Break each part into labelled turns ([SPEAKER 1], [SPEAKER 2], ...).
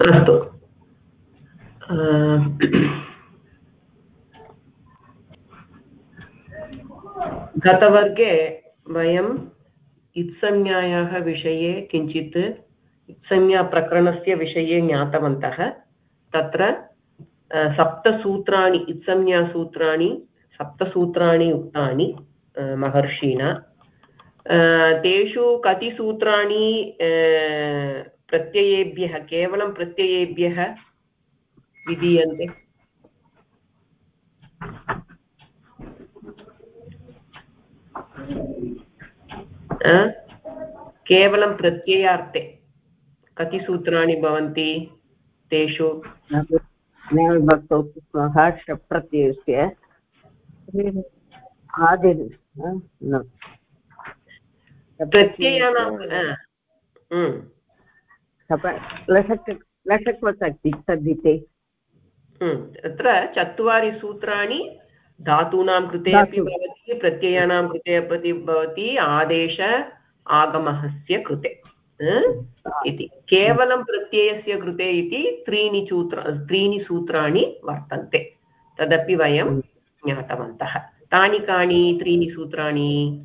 [SPEAKER 1] अस्तु। गतवर्गे वयम् इत्संज्ञायाः विषये किञ्चित् इत्संज्ञाप्रकरणस्य विषये ज्ञातवन्तः। तत्र सप्तसूत्राणि, इत्संज्ञासूत्राणि, सप्तसूत्राणि उक्तानि महर्षिणा। तेषु कति सूत्राणि प्रत्ययेभ्यः केवलं प्रत्ययेभ्यः विधीयन्ते। केवलं प्रत्ययार्थे कति सूत्राणि भवन्ति तेषु?
[SPEAKER 2] प्रत्ययस्य आदि
[SPEAKER 1] प्रत्ययानां
[SPEAKER 2] लषक्वसक्ति तद्धिते
[SPEAKER 1] तत्र चत्वारि सूत्राणि धातूनां कृते अपि भवति प्रत्ययानां कृते अपि भवति आदेश आगमस्य कृते। इति। केवलं प्रत्ययस्य कृते इति त्रीणि सूत्र त्रीणि सूत्राणि वर्तन्ते। तदपि वयं ज्ञातवन्तः। तानि कानि त्रीणि सूत्राणि?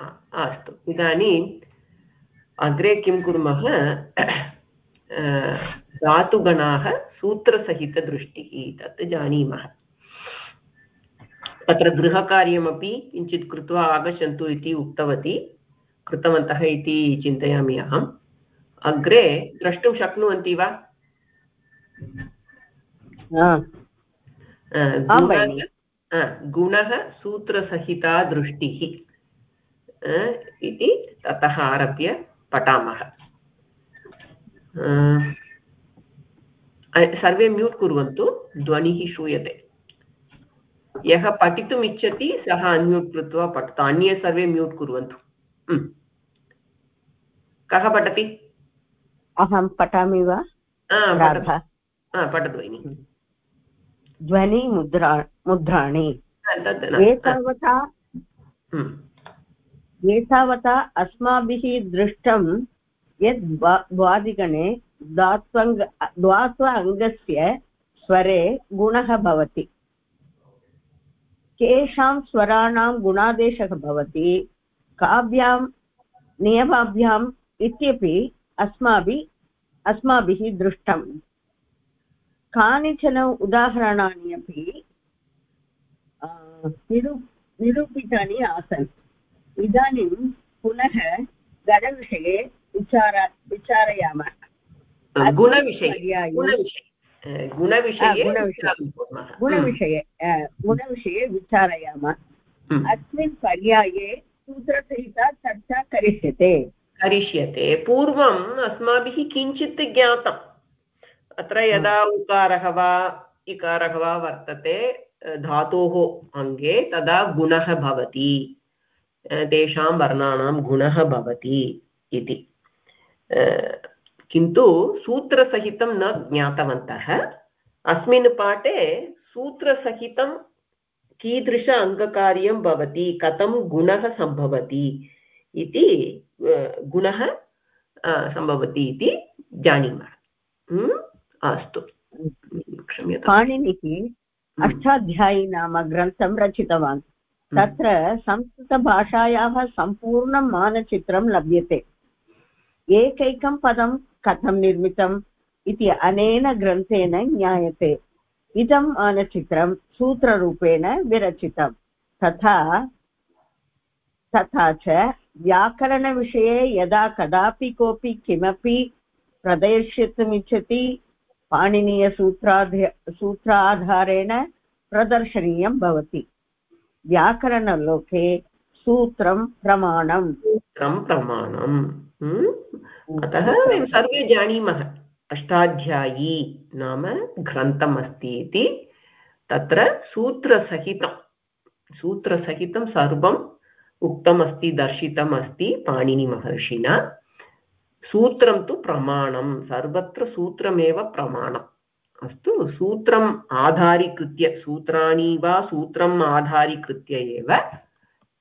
[SPEAKER 1] अस्तु। इदानीम् अग्रे किं कुर्मः? धातुगणाः सूत्रसहितदृष्टिः तत् जानीमः। तत्र गृहकार्यमपि किञ्चित् कृत्वा आगच्छन्तु इति उक्तवती कृतवन्तः इति चिन्तयामि अहम्। अग्रे द्रष्टुं शक्नुवन्ति वा? गुणः सूत्रसहिता दृष्टिः इति ततः आरभ्य पठामः सर्वे म्यूट् कुर्वन्तु ध्वनिः श्रूयते। यः पठितुम् इच्छति सः अन्म्यूट् कृत्वा पठतु। अन्ये सर्वे म्यूट् कुर्वन्तु। कः पठति?
[SPEAKER 2] अहं पठामि वा?
[SPEAKER 1] पठतु। भगिनि।
[SPEAKER 2] ध्वनिमुद्रा मुद्राणि। एतावता एतावता अस्माभिः दृष्टं यद् द्वादिगणे द्वात्वङ्ग द्वात्व अङ्गस्य स्वरे गुणः भवति। केषां स्वराणां गुणादेशः भवति काभ्यां नियमाभ्याम् इत्यपि अस्माभिः अस्माभिः दृष्टम्। कानिचन उदाहरणानि अपि निरू निरूपितानि आसन्। इदानीं पुनः गणविषये विचार विचारयामः।
[SPEAKER 1] गुणविषये गुणविषये
[SPEAKER 2] विचारयामः। हम्म। अस्मिन् पर्याये सूत्रसहिता चर्चा करिष्यते।
[SPEAKER 1] करिष्यते। पूर्वम् अस्माभिः किञ्चित् ज्ञातम्। अत्र यदा उकारः वा इकारः वा वर्तते धातोः अङ्गे तदा गुणः भवति। तेषां वर्णानां गुणः भवति इति किन्तु सूत्रसहितं न ज्ञातवन्तः अस्मिन् पाठे सूत्रसहितं कीदृश अङ्गकार्यं भवति कथं गुणः सम्भवति इति गुणः सम्भवति इति जानीमः अस्तु
[SPEAKER 2] पाणिनिः अष्टाध्यायी नाम ग्रन्थं रचितवान् तत्र संस्कृतभाषायाः सम्पूर्णं मानचित्रं लभ्यते। एकैकं पदं कथं निर्मितम् इति अनेन ग्रन्थेन ज्ञायते। इदं मानचित्रं सूत्ररूपेण विरचितं तथा तथा च व्याकरणविषये यदा कदापि कोऽपि किमपि प्रदर्शितुमिच्छति पाणिनीयसूत्राध सूत्राधारेण प्रदर्शनीयं भवति। व्याकरणलोके सूत्रं प्रमाणं
[SPEAKER 1] सूत्रं प्रमाणम्। हम्म? अतः वयं सर्वे जानीमः। अष्टाध्यायी नाम ग्रन्थम् अस्ति इति। तत्र सूत्रसहितं सूत्रसहितं सर्वम् उक्तमस्ति दर्शितम् अस्ति पाणिनिमहर्षिणा सूत्रं तु प्रमाणं सर्वत्र सूत्रमेव प्रमाणम्। अस्तु सूत्रम् आधारीकृत्य सूत्राणि वा सूत्रम् आधारीकृत्य एव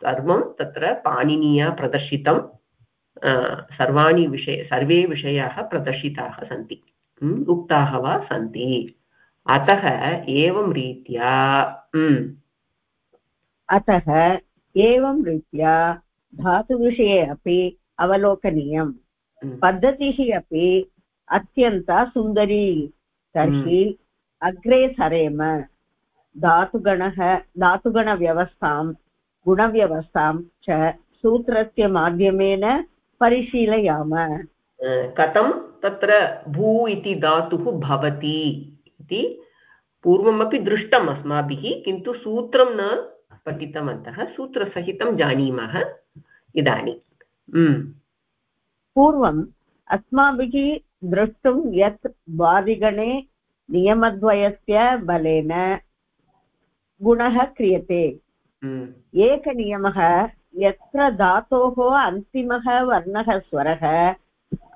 [SPEAKER 1] सर्वं तत्र पाणिनीया प्रदर्शितं सर्वाणि विषय सर्वे विषयाः प्रदर्शिताः सन्ति उक्ताः वा सन्ति। अतः एवं रीत्या
[SPEAKER 2] अतः एवं रीत्या धातुविषये अपि अवलोकनीयम्। पद्धतिः अपि अत्यन्ता सुन्दरी तर्हि अग्रे सरेम। धातुगणः धातुगणव्यवस्थां गुणव्यवस्थां च सूत्रस्य माध्यमेन परिशीलयाम।
[SPEAKER 1] कथं? तत्र भू इति धातुः भवति इति पूर्वमपि दृष्टम् अस्माभिः किन्तु सूत्रं न पठितवन्तः। सूत्रसहितं जानीमः इदानीं।
[SPEAKER 2] पूर्वम् अस्माभिः द्रष्टुं यत् वादिगणे नियमद्वयस्य बलेन गुणः क्रियते। हम्म। एकनियमः यत्र धातोः अन्तिमः वर्णः स्वरः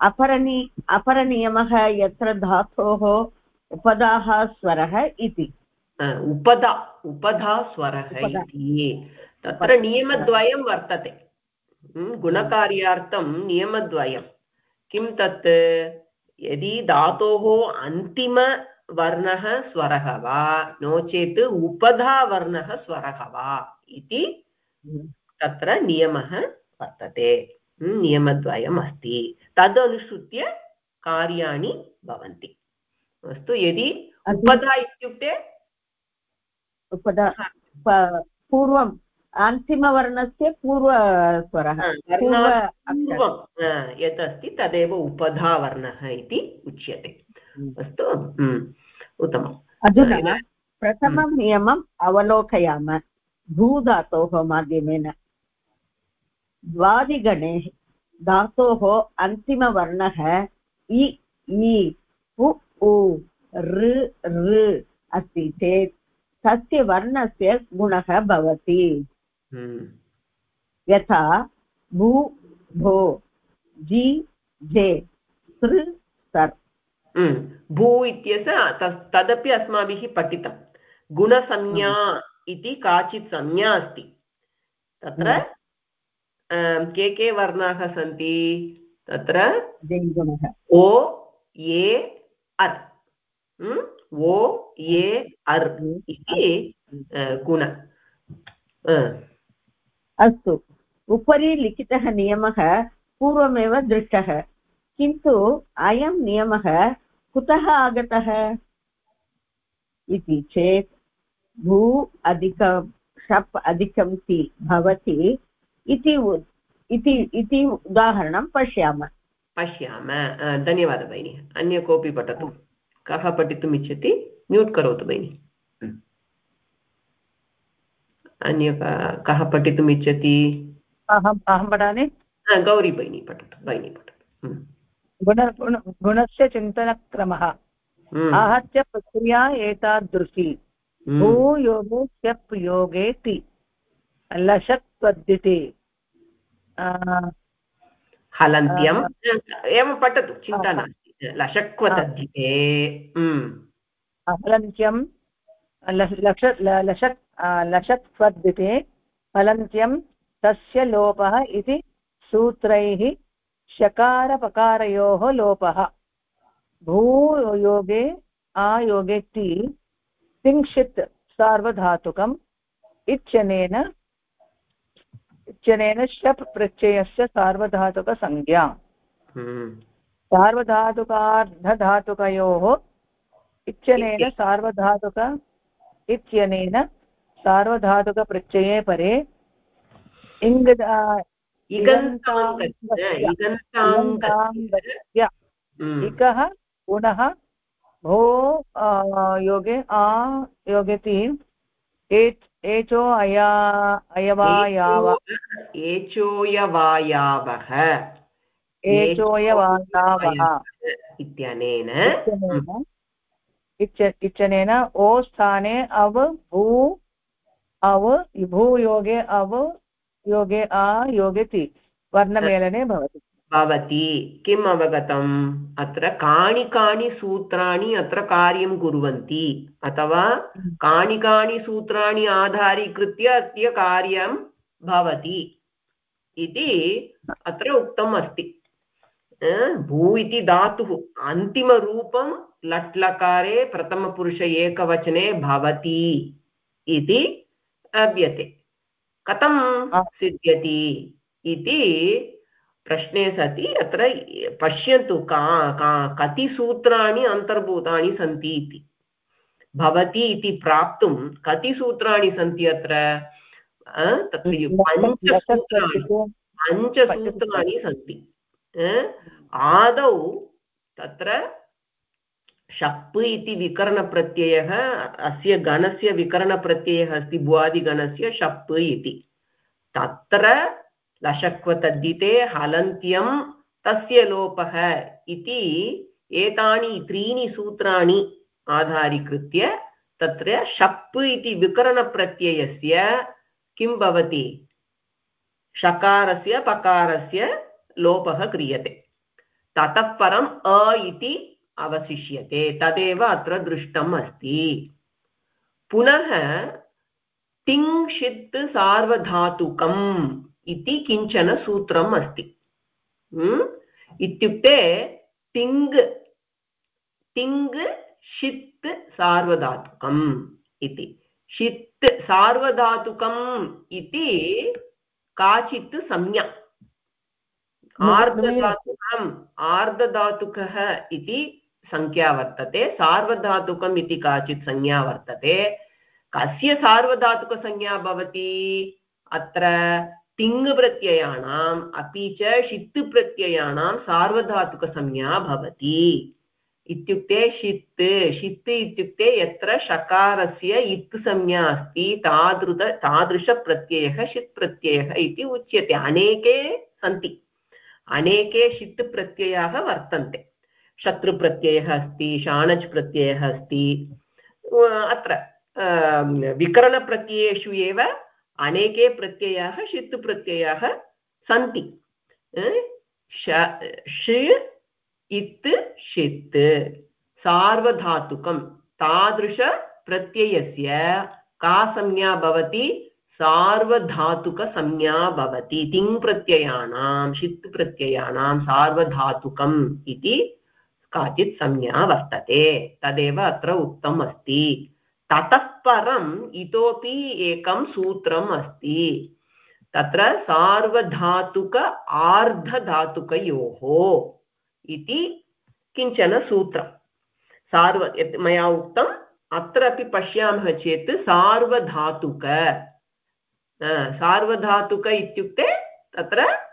[SPEAKER 2] अपरनि अपरनियमः यत्र धातोः उपदाः स्वरः इति।
[SPEAKER 1] उपदा उपधा स्वरः इति। तत्र नियमद्वयं वर्तते। हम्म, गुणकार्यार्थं नियमद्वयं। किं तत्? यदि धातोः अन्तिमवर्णः स्वरः वा नो चेत् उपधावर्णः स्वरः वा इति तत्र नियमः वर्तते। नियमद्वयम् अस्ति। तदनुसृत्य कार्याणि भवन्ति। अस्तु यदि उपधा इत्युक्ते?
[SPEAKER 2] उपधा पूर्वं अन्तिमवर्णस्य पूर्वस्वरः
[SPEAKER 1] यत् अस्ति तदेव उपधावर्णः इति उच्यते हम्म। अस्तु हम्म। उत्तमम्
[SPEAKER 2] अधुना प्रथमं नियमम् अवलोकयाम भूधातोः माध्यमेन द्वादिगणे धातोः अन्तिमवर्णः इ इ उ उ ऋ ऋ अस्ति चेत् तस्य वर्णस्य गुणः भवति हम्म। यथा भू भो जि जे सृ सर्।
[SPEAKER 1] हम्म। भू इत्यस्य तदपि अस्माभिः पठितं। गुणसंज्ञा हम्म। इति काचित् संज्ञा अस्ति। तत्र के के वर्णाः सन्ति? तत्र ओ ये अर् ओ ये अर् इति गुण।
[SPEAKER 2] अस्तु। उपरि लिखितः नियमः पूर्वमेव दृष्टः। किन्तु अयं नियमः कुतः आगतः? इति चेत् भू अधिकं शप् अधिकं ति भवति इति इति उदाहरणं पश्यामः।
[SPEAKER 1] पश्याम। धन्यवादः भगिनि। अन्य कोऽपि पठतु। कः पठितुम् इच्छति म्यूट् करोतु भगिनि। अन्य कः पठितुम् इच्छति
[SPEAKER 3] अहम् अहं पठामि
[SPEAKER 1] गौरी भगिनी पठतु भगिनी पठतु।
[SPEAKER 3] गुण गुणस्य चिन्तनक्रमः। आहत्य प्रक्रिया एतादृशी। भूयोगे स्यप् योगे ति लशक् पद्धति
[SPEAKER 1] हलन्त्यम् एवं पठतु चिन्ता नास्ति। लशक्वतद्धिते
[SPEAKER 3] हलन्त्यं लश स्वर्धिते फलन्त्यं तस्य लोपः इति सूत्रैः शकारपकारयोः लोपः। भूयोगे आयोगे ति तिंशित् सार्वधातुकम् इत्यनेन इत्यनेन शप् प्रत्ययस्य सार्वधातुकसंज्ञा। हम्म। सार्वधातुकार्धधातुकयोः इत्यनेन सार्वधातुक इत्यनेन सार्वधातुकप्रत्यये परे इङ् इकः गुणः भो योगे आ योगति एचो अया अयवायाव।
[SPEAKER 1] एचोयवायावः
[SPEAKER 3] एचोयवायावः
[SPEAKER 1] इत्यनेन।
[SPEAKER 3] इत्यनेन इत्यनेन ओ स्थाने अव भू अव भूयोगे अव योगे आ योगे ति। वर्णमेलने भवति।
[SPEAKER 1] भवति। किम् अवगतम्? अत्र कानि कानि सूत्राणि अत्र कार्यं कुर्वन्ति। अथवा कानि कानि सूत्राणि आधारीकृत्य अस्य कार्यं भवति। इति अत्र उक्तम् अस्ति। भू इति धातुः। अन्तिमरूपं लट् लकारे प्रथमपुरुष एकवचने भवति। इति लभ्यते कथं सिद्ध्यति इति प्रश्ने सति अत्र पश्यन्तु का का कति सूत्राणि अन्तर्भूतानि सन्ति इति। भवति इति प्राप्तुं कति सूत्राणि सन्ति अत्र? पञ्चसूत्राणि पञ्चसूत्राणि सन्ति। आदौ तत्र शप् इति विकरणप्रत्ययः, अस्य गणस्य विकरणप्रत्ययः अस्ति भुवादिगणस्य शप् इति। तत्र लशक्वतद्धिते हलन्त्यं तस्य लोपः इति एतानि त्रीणि सूत्राणि आधारीकृत्य तत्र शप् इति विकरणप्रत्ययस्य किं भवति? षकारस्य, पकारस्य लोपः क्रियते। ततः परम् अ इति अवशिष्यते तदेव अत्र दृष्टम् अस्ति। पुनः तिङ्क्षित् सार्वधातुकम् इति किंचन सूत्रम् अस्ति। इत्युक्ते तिङ् तिङ् षित् सार्वधातुकम् इति। षित् सार्वधातुकम् इति काचित् संज्ञा। आर्धधातुकम् आर्धधातुकः इति सङ्ख्या वर्तते, सार्वधातुकम् इति काचित् संज्ञा वर्तते। कस्य सार्वधातुकसंज्ञा भवति? अत्र तिङ्प्रत्ययाणाम् अपि च षित् प्रत्ययाणां सार्वधातुकसंज्ञा भवति। इत्युक्ते षित् षित् इत्युक्ते यत्र षकारस्य इत् संज्ञा अस्ति, तादृत, तादृशप्रत्ययः षित् प्रत्ययः इति उच्यते। अनेके सन्ति। अनेके षित् प्रत्ययाः वर्तन्ते। शत्रुप्रत्ययः अस्ति शाणच् प्रत्ययः अस्ति अत्र विकरणप्रत्ययेषु एव अनेके प्रत्ययाः षित् प्रत्ययाः सन्ति ष, इत्, षित्, सार्वधातुकं, तादृशप्रत्ययस्य का संज्ञा भवति? सार्वधातुकसंज्ञा भवति। तिङ्प्रत्ययाणां षित् प्रत्ययाणां सार्वधातुकम् इति काचित् संज्ञा वर्तते, तदेव अत्र उक्तम् अस्ति। ततः परम् इतोपि एकं सूत्रम् अस्ति। तत्र सार्वधातुक आर्धधातुकयोः इति किंचन सूत्रं सार्व मया उक्तम्, अत्रापि पश्यामः चेत् सार्वधातुक। सार्वधातुक इत्युक्ते तत्र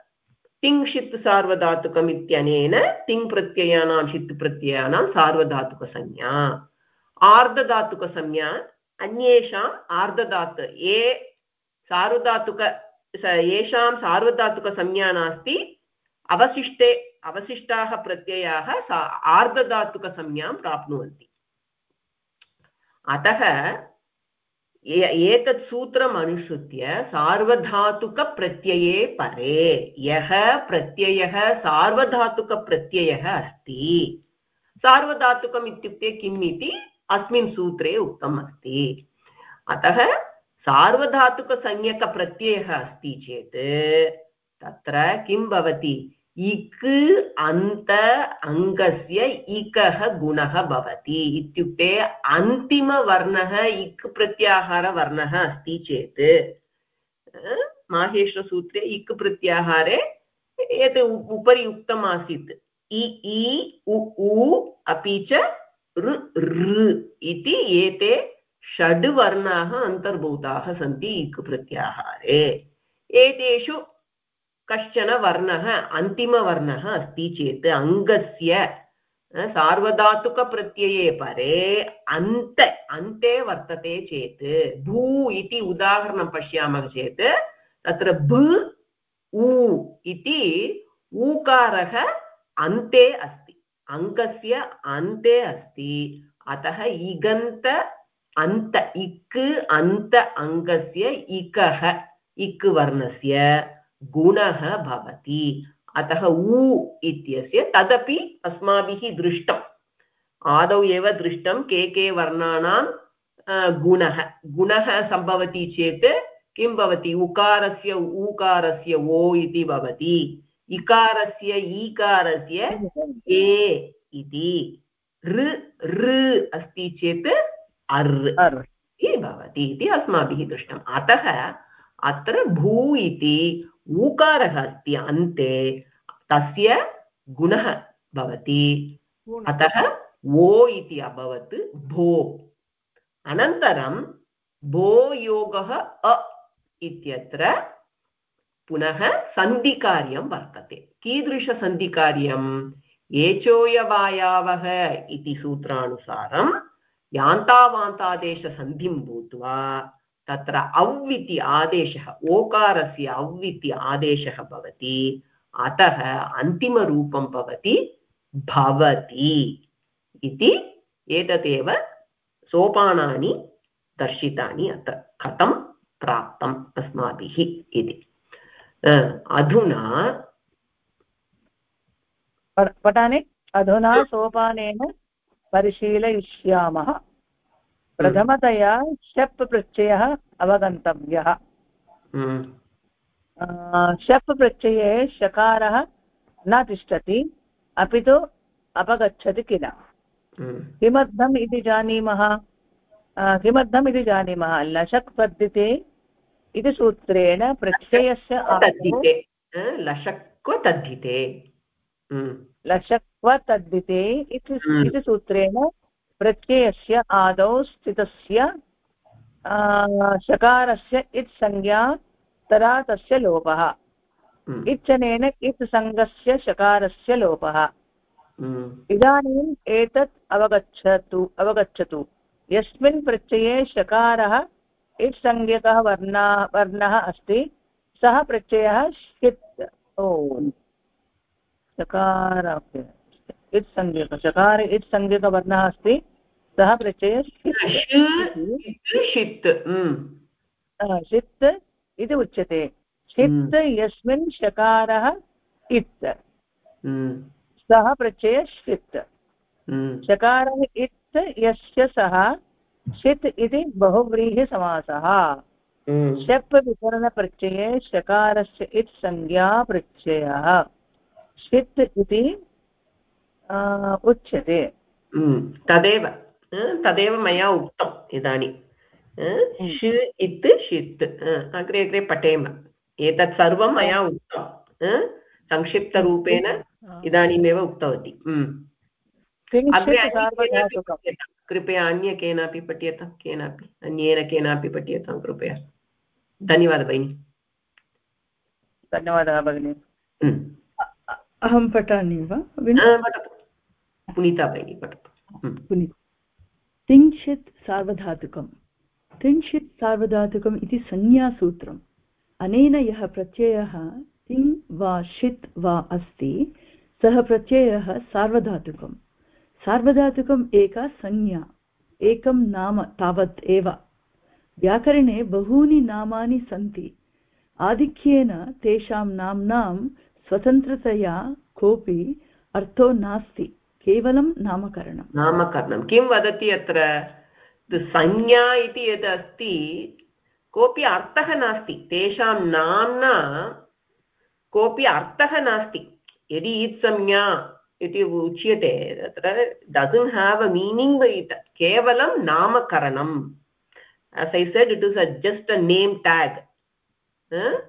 [SPEAKER 1] तिङ्षित् सार्वधातुकम् इत्यनेन तिङ् प्रत्ययानां षित् प्रत्ययानां सार्वधातुकसंज्ञा। आर्धधातुकसंज्ञा अन्येषाम् आर्धधातु, ये सार्वधातुक येषां सार्वधातुकसंज्ञा नास्ति, अवशिष्टे, अवशिष्टाः प्रत्ययाः सा, आर्धधातुकसंज्ञां प्राप्नुवन्ति। अतः एतत् सूत्रम् अनुसृत्य सार्वधातुकप्रत्यये परे यः प्रत्ययः सार्वधातुकप्रत्ययः अस्ति। सार्वधातुकम् इत्युक्ते किम् इति? अस्मिन् सूत्रे उक्तम् अस्ति। अतः सार्वधातुकसंज्ञकप्रत्ययः अस्ति चेत् तत्र किं भवति? इक् अन्त अङ्गस्य इकः गुणः भवति इत्युक्ते अन्तिमवर्णः इक् प्रत्याहारवर्णः अस्ति चेत् माहेश्वरसूत्रे इक् प्रत्याहारे यत् उपरि उक्तम् आसीत् इ इ, उ अपि च ऋ इति एते षड् वर्णाः अन्तर्भूताः सन्ति इक् प्रत्याहारे। एतेषु कश्चन वर्णः, अन्तिमवर्णः अस्ति चेत् अङ्गस्य सार्वधातुकप्रत्यये परे अन्त, अन्ते वर्तते चेत्, भू इति उदाहरणं पश्यामः चेत्, तत्र भ, उ इति ऊकारः अन्ते अस्ति, अङ्गस्य अन्ते अस्ति, अतः इगन्त, अन्त, इक्, अन्त अङ्गस्य इकः, इक् वर्णस्य। गुणः भवति। अतः उ इत्यस्य तदपि अस्माभिः दृष्टम्। आदौ एव दृष्टं के के वर्णानां गुणः। गुणः सम्भवति चेत् किं भवति? उकारस्य ऊकारस्य ओ इति भवति। इकारस्य ईकारस्य ए इति। ऋ ऋ अस्ति चेत् अर्। इति भवति इति अस्माभिः दृष्टम्। अतः अत्र भू इति। ऊकारः अस्ति अन्ते तस्य गुणः भवति। अतः ओ इति अभवत् भो। अनन्तरं भो योगः अ इत्यत्र पुनः सन्धिकार्यं वर्तते। कीदृशसन्धिकार्यम्? एचोयवायावः इति सूत्रानुसारं यान्तावान्तादेशसन्धिं भूत्वा तत्र औ इति आदेशः ओकारस्य औ इति आदेशः भवति अतः अन्तिमरूपं भवति भवति इति एतदेव सोपानानि दर्शितानि अत्र कथं प्राप्तम् अस्माभिः इति अधुना
[SPEAKER 3] पठामि अधुना सोपानेन परिशीलयिष्यामः प्रथमतया शप् प्रत्ययः अवगन्तव्यः।
[SPEAKER 1] हम्म।
[SPEAKER 3] शप् प्रत्यये शकारः न तिष्ठति अपि तु अपगच्छति किल?
[SPEAKER 1] हम्म।
[SPEAKER 3] किमर्थम् इति जानीमः? किमर्थम् इति जानीमः? लशक् पद्धते इति सूत्रेण प्रत्ययस्य
[SPEAKER 1] लशक्व तद्धिते। हम्म।
[SPEAKER 3] लशक्व तद्धिते इति सूत्रेण प्रत्ययस्य आदौ स्थितस्य शकारस्य इत् संज्ञा तदा तस्य लोपः
[SPEAKER 1] हम्म।
[SPEAKER 3] इच्छनेन इत् सङ्गस्य शकारस्य लोपः
[SPEAKER 1] हम्म।
[SPEAKER 3] इदानीम् एतत् अवगच्छतु अवगच्छतु यस्मिन् प्रत्यये शकारः इट् संज्ञकः वर्णा वर्णः अस्ति सः प्रत्ययः षित् ओ शकार इत् संज्ञक चकार इत् संज्ञकवर्णः अस्ति सः प्रत्ययः
[SPEAKER 1] षित्
[SPEAKER 3] षित् इति उच्यते। षित् यस्मिन् शकारः इत्। सः प्रत्ययः षित्। शकारः इत् यस्य सः षित् इति बहुव्रीहिसमासः शप् विकरणप्रत्यये शकारस्य इत् संज्ञा प्रत्ययः। षित् इति उच्यते।
[SPEAKER 1] तदेव। तदेव मया उक्तम् इदानीं षि इत् षित् अग्रे अग्रे पठेम एतत् सर्वं मया उक्तं संक्षिप्तरूपेण इदानीमेव उक्तवती कृपया अन्य केनापि पठ्यतां केनापि अन्येन केनापि पठ्यतां कृपया धन्यवादः भगिनि
[SPEAKER 3] धन्यवादः भगिनि
[SPEAKER 4] अहं पठामि वा
[SPEAKER 1] पुनीता भगिनी पठतु
[SPEAKER 4] पुनीता तिङ्क्षित् सार्वधातुकं तिङ्क्षित् सार्वधातुकम् इति संज्ञासूत्रम्। अनेन यः प्रत्ययः तिङ् वा षित् वा अस्ति, सः प्रत्ययः सार्वधातुकं सार्वधातुकम् एका संज्ञा, एकं नाम तावत् एव। व्याकरणे बहूनि नामानि सन्ति। आधिक्येन तेषां नाम्नां स्वतन्त्रतया कोऽपि अर्थो नास्ति। केवलं नामकरणं।
[SPEAKER 1] नामकरणं। किं वदति अत्र? संज्ञा इति यद् अस्ति कोऽपि अर्थः नास्ति। तेषां नाम्ना कोऽपि अर्थः नास्ति। यदि संज्ञा इति उच्यते तत्र doesn't have a meaning it केवलं नामकरणम्। As i said it is a just a name tag huh?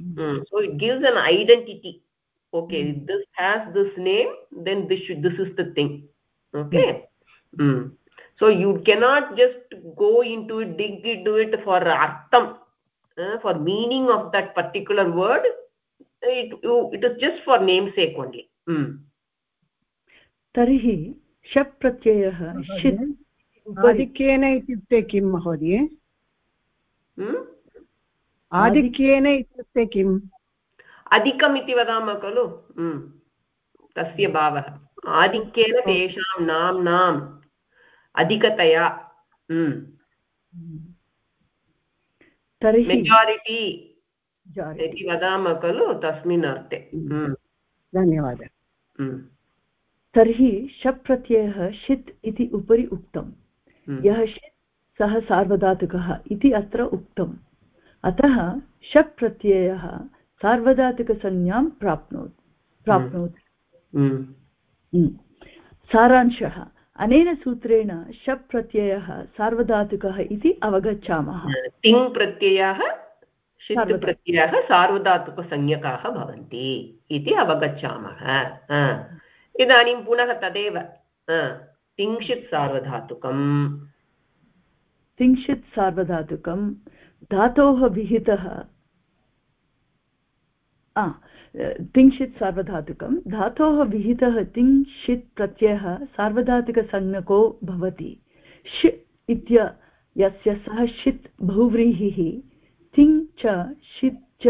[SPEAKER 1] mm. so it gives an identity okay mm. this has this name then this should this is the thing okay mm. Mm. so you cannot just go into it dig into it for artham uh, for meaning of that particular word it it is just for namesake only mm.
[SPEAKER 4] तर्हि शप् प्रत्ययः षित्
[SPEAKER 5] आधिक्येन इत्युक्ते किं महोदय आधिक्येन इत्युक्ते किम्
[SPEAKER 1] अधिकम् इति वदामः खलु तस्य भावः। आधिक्येन तेषां नाम्नाम् अधिकतया मेजारिटि
[SPEAKER 4] जारि-
[SPEAKER 1] इति वदामः खलु तस्मिन् अर्थे।
[SPEAKER 5] धन्यवादः।
[SPEAKER 4] तर्हि शप् प्रत्ययः षित् इति उपरि उक्तं। यः षित् सः सार्वधातुकः इति अत्र उक्तम्। अतः शप् प्रत्ययः सार्वधातुकसंज्ञां प्राप्नोत् प्राप्नोति।
[SPEAKER 1] हम्म,
[SPEAKER 4] हम्म। सारांशः अनेन सूत्रेण शप् प्रत्ययः सार्वधातुकः इति अवगच्छामः।
[SPEAKER 1] तिङ् प्रत्ययः प्रत्ययः सार्वधातुकसंज्ञकाः भवन्ति इति अवगच्छामः। इदानीं पुनः तदेव। तिङ्क्षित् सार्वधातुकम्।
[SPEAKER 4] तिंशित् सार्वधातुकं धातोः विहितः तिंशित् सार्वधातुकं। धातोः विहितः तिंशित् प्रत्ययः सार्वधातुकसंज्ञको भवति। षि इत्य यस्य सः षित् बहुव्रीहिः तिङ् च षित् च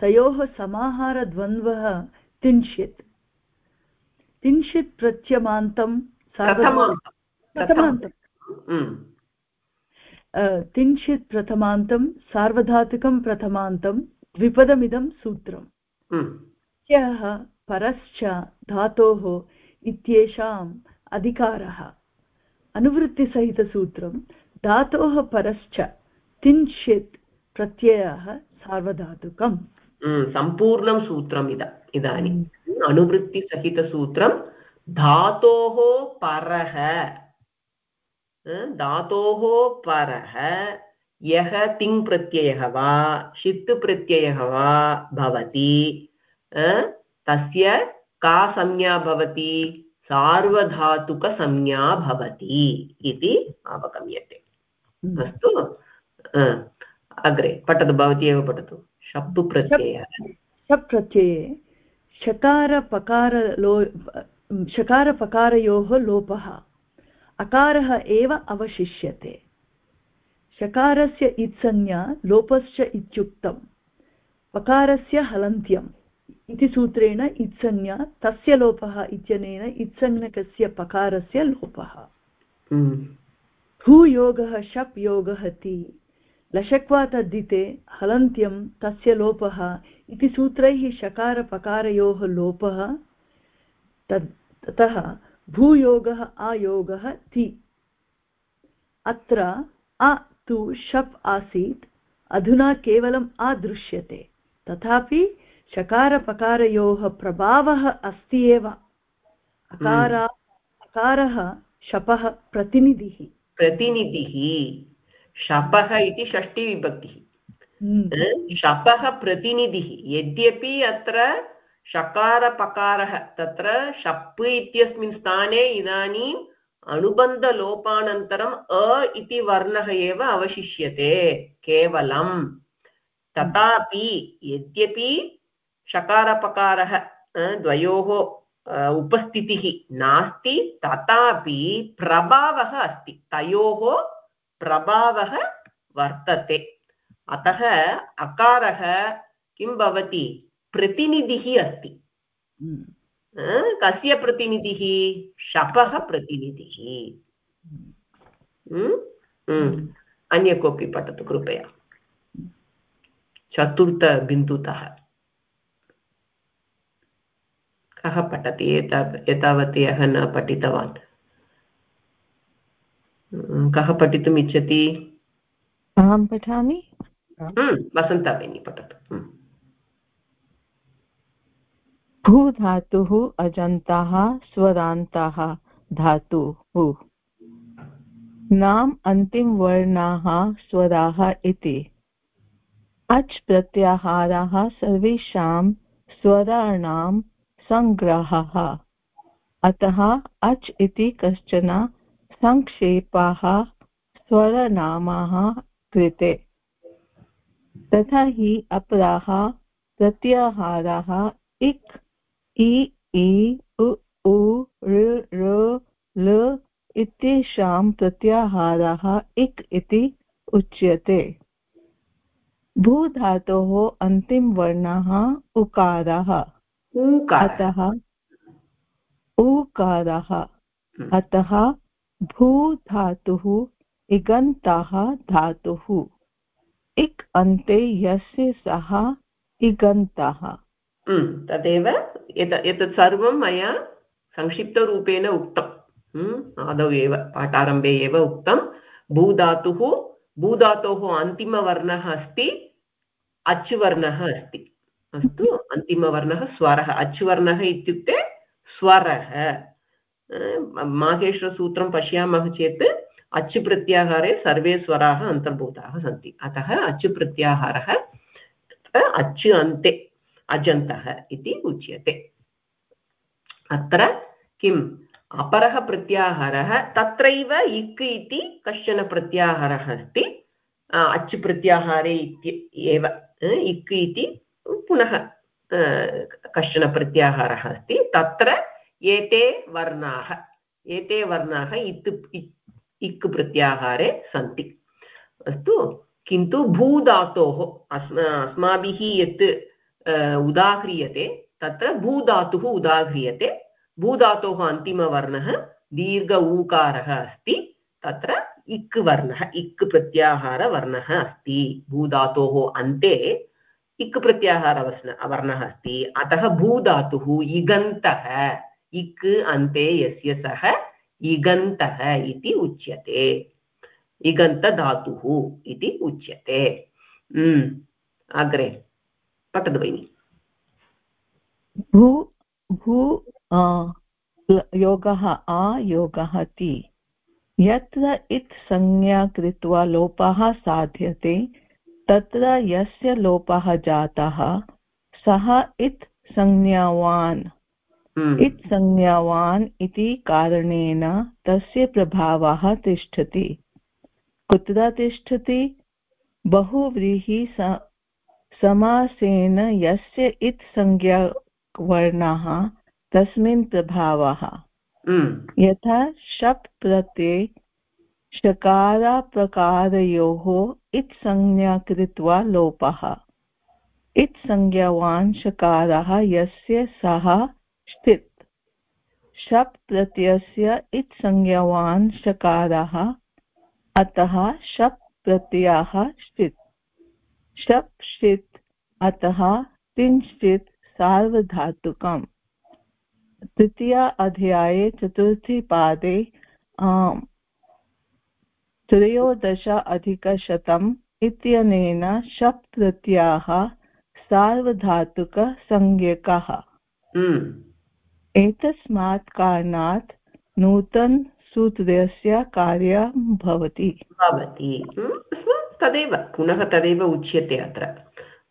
[SPEAKER 4] तयोः समाहारद्वन्द्वः तिंशित्। तिंशित् प्रत्यमान्तं
[SPEAKER 1] प्रथमान्तं।
[SPEAKER 4] तिंशित् प्रथमान्तं सार्वधातुकं प्रथमान्तं द्विपदमिदं सूत्रम्। ह्यः परश्च धातोः इत्येषाम् अधिकारः। अनुवृत्तिसहितसूत्रं धातोः परश्च तिंशित् प्रत्ययः सार्वधातुकम्।
[SPEAKER 1] हम्म, सम्पूर्णं सूत्रम् इद इदानीम् अनुवृत्तिसहितसूत्रं धातोः परः। धातोः परः। यः तिङ् प्रत्ययः वा षित् प्रत्ययः वा भवति तस्य का संज्ञा भवति? सार्वधातुकसंज्ञा भवति इति अवगम्यते। अस्तु? अग्रे पठतु भवती एव पठतु। शप् प्रत्ययः।
[SPEAKER 4] शप् प्रत्यये। शकारपकारलो शकारपकारयोः लोपः। अकारः एव अवशिष्यते। शकारस्य इत्संज्ञा लोपश्च इत्युक्तं पकारस्य हलन्त्यम् इति सूत्रेण इत्संज्ञा तस्य लोपः इत्यनेन इत्संज्ञकस्य पकारस्य लोपः।
[SPEAKER 1] हम्म,
[SPEAKER 4] भूयोगः शप् योगः ति लशक्वातद्धिते हलन्त्यं तस्य लोपः इति सूत्रैः शकारपकारयोः लोपः तद् ततः भूयोगः आयोगः ति। अत्र अ तु शप् आसीत् अधुना केवलम् अदृश्यते तथापि शकारपकारयोः प्रभावः अस्ति एव। अकारा अकारः शपः प्रतिनिधिः।
[SPEAKER 1] प्रतिनिधिः शपः इति षष्टिविभक्तिः।
[SPEAKER 4] हम्म,
[SPEAKER 1] शपः प्रतिनिधिः। यद्यपि अत्र शकारपकारः तत्र शप् इत्यस्मिन् स्थाने इदानीम् अनुबन्धलोपानन्तरम् अ इति वर्णः एव अवशिष्यते केवलं तथापि यद्यपि शकारपकारः अ, द्वयोः उपस्थितिः नास्ति तथापि प्रभावः अस्ति तयोः प्रभावः वर्तते अतः अकारः किं भवति प्रतिनिधिः अस्ति। कस्य प्रतिनिधिः? शपः प्रतिनिधिः। हम्म? हम्म। अन्य कोऽपि पठतु कृपया। चतुर्थबिन्दुतः। कः पठति? एता एतावती अहं न पठितवान्। हम्म, कः पठितुम् इच्छति
[SPEAKER 6] अहं पठामि?
[SPEAKER 1] हम्म, वसन्ता भगिनी पठतु।
[SPEAKER 6] भूधातुः अजन्ताः स्वरान्ताः धातुः। नाम अन्तिमवर्णाः स्वराः इति। अच् प्रत्याहाराः सर्वेषां स्वराणां सङ्ग्रहः। अतः अच् इति कश्चन सङ्क्षेपाः स्वरनामाः कृते। तथा हि अपराः प्रत्याहाराः इक् इ इ उ उ ऋ ऋ ल इत्येषां प्रत्याहाराः इक् इति उच्यते। भूधातोः अन्तिमवर्णः उकारः। अतः ऊकारः।
[SPEAKER 1] हम्म।
[SPEAKER 6] अतः भू धातुः इगन्ताः धातुः। इक् अन्ते यस्य सः इगन्तः।
[SPEAKER 1] हम्म, तदेव एत एतत् सर्वं मया संक्षिप्तरूपेण उक्तम् हम्म, आदौ एव पाठारम्भे एव उक्तं। भूधातुः भूधातोः अन्तिमवर्णः अस्ति अचुवर्णः अस्ति। अस्तु अन्तिमवर्णः स्वरः। अचुवर्णः इत्युक्ते स्वरः। माहेश्वरसूत्रं पश्यामः चेत् अचुप्रत्याहारे सर्वे स्वराः अन्तर्भूताः सन्ति। अतः अचुप्रत्याहारः अचु अन्ते। अजन्तः इति उच्यते। अत्र किम्? अपरः प्रत्याहारः, तत्रैव इक् इति कश्चन प्रत्याहारः अस्ति। अच् प्रत्याहारे एव इक् इति पुनः कश्चन प्रत्याहारः अस्ति। तत्र एते वर्णाः एते वर्णाः इत् इक् प्रत्याहारे सन्ति। अस्तु, किन्तु भूधातोः अस्माभिः यत् उदाह्रियते तत्र भूधातुः उदाह्रियते। भूधातोः अन्तिमवर्णः दीर्घ ऊकारः अस्ति, तत्र इक् वर्णः, इक् प्रत्याहारवर्णः अस्ति। भूधातोः अन्ते इक् प्रत्याहारवर्ण, वर्णः अस्ति। अतः भूधातुः इगन्तः, इक् अन्ते यस्य सः इगन्तः इति उच्यते। इगन्तधातुः इति उच्यते। अग्रे। पठतु भगिनि
[SPEAKER 6] भू भू योगः आ योगः ति। यत्र इत् संज्ञा कृत्वा लोपः साध्यते तत्र यस्य लोपः जातः सः इत् संज्ञावान्। हम्म। इत् संज्ञावान् इति कारणेन तस्य प्रभावः तिष्ठति। कुत्र तिष्ठति? बहुव्रीहि समासेन यस्य इत् संज्ञावर्णाः तस्मिन् प्रभावः।
[SPEAKER 1] हम्म।
[SPEAKER 6] यथा शप् प्रत्यये शकाराप्रकारयोः इत् संज्ञा कृत्वा लोपः। इत् संज्ञावान् शकारः यस्य सः स्थित्। शप् प्रत्ययस्य इत् संज्ञावान् शकारः अतः शप् प्रत्ययः स्थित्। शप् षित् अतः तिंश्चित् सार्वधातुकम् तृतीया अध्याये चतुर्थी पादे त्रयोदश अधिकशतम् इत्यनेन शप् प्रत्ययाः सार्वधातुकसंज्ञकः।
[SPEAKER 1] हम्म।
[SPEAKER 6] एतस्मात् कारणात् नूतनसूत्रस्य कार्यं भवति।
[SPEAKER 1] भवति। हम्म, तदेव पुनः तदेव उच्यते अत्र।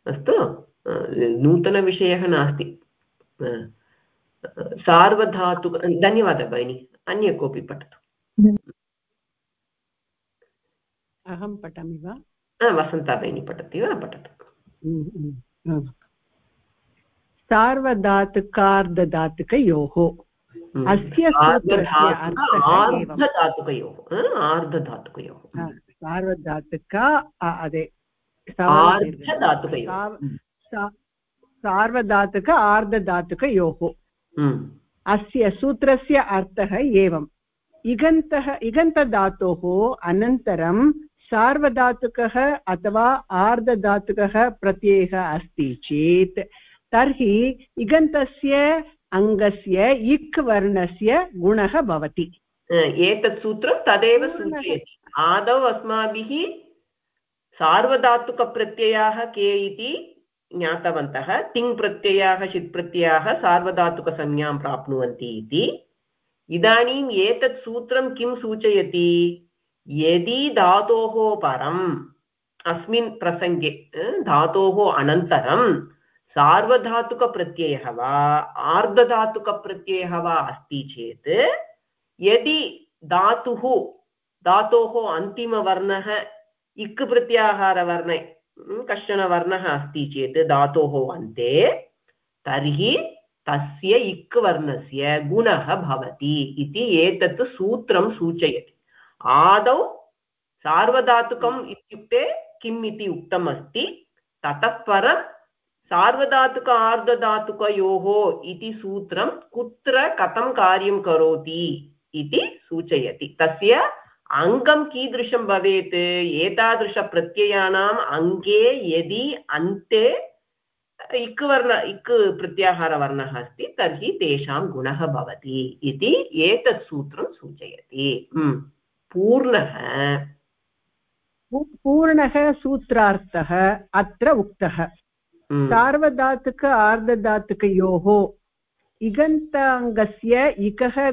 [SPEAKER 1] अस्तु? नूतनविषयः नास्ति। सार्वधातुक धन्यवादः भगिनि। अन्य कोऽपि पठतु।
[SPEAKER 5] अहं पठामि वा?
[SPEAKER 1] वसन्ता भगिनी पठति वा? पठतु।
[SPEAKER 5] हम्म, हम्म, सार्वधातुकार्धधातुकयोः।
[SPEAKER 1] हम्म।
[SPEAKER 5] अस्य सूत्रस्य
[SPEAKER 1] आर्धधातुकयोः। आर्धधातुकयोः।
[SPEAKER 5] सार्वधातुक अदे सार्वधातुक आर्धधातुकयोः। अस्य सूत्रस्य अर्थः एवम्। इगन्तः इगन्तधातोः अनन्तरं सार्वधातुकः अथवा आर्धधातुकः प्रत्ययः अस्ति चेत् तर्हि इगन्तस्य अङ्गस्य इक् वर्णस्य गुणः भवति।
[SPEAKER 1] एतत् सूत्रं तदेव सूचयति आदौ अस्माभिः सार्वधातुकप्रत्ययाः के इति ज्ञातवन्तः तिङ् प्रत्ययाः षित् प्रत्ययाः सार्वधातुकसंज्ञां प्राप्नुवन्ति इति इदानीम् एतत् सूत्रं किं सूचयति यदि धातोः परम् अस्मिन् प्रसङ्गे धातोः अनन्तरं सार्वधातुकप्रत्ययः वा आर्धधातुकप्रत्ययः वा अस्ति चेत् यदि धातुः, धातोः अन्तिमवर्णः इक् प्रत्याहारवर्णे कश्चन वर्णः अस्ति चेत् धातोः अन्ते, तर्हि तस्य इक् वर्णस्य गुणः भवति इति एतत् सूत्रं सूचयति। आदौ सार्वधातुकम् इत्युक्ते किम् इति उक्तम् अस्ति ततः परं सार्वधातुक आर्धधातुकयोः इति सूत्रं कुत्र कथं कार्यं करोति? इति सूचयति। तस्य अङ्गं कीदृशं भवेत्? एतादृशप्रत्ययानाम् अङ्गे यदि अन्ते इक् वर्ण इक् प्रत्याहारवर्णः अस्ति तर्हि तेषां गुणः भवति इति एतत् सूत्रं सूचयति। पूर्णः।
[SPEAKER 5] पूर्णः सूत्रार्थः अत्र उक्तः। सार्वधातुक आर्धधातुकयोः इगन्ताङ्गस्य इकः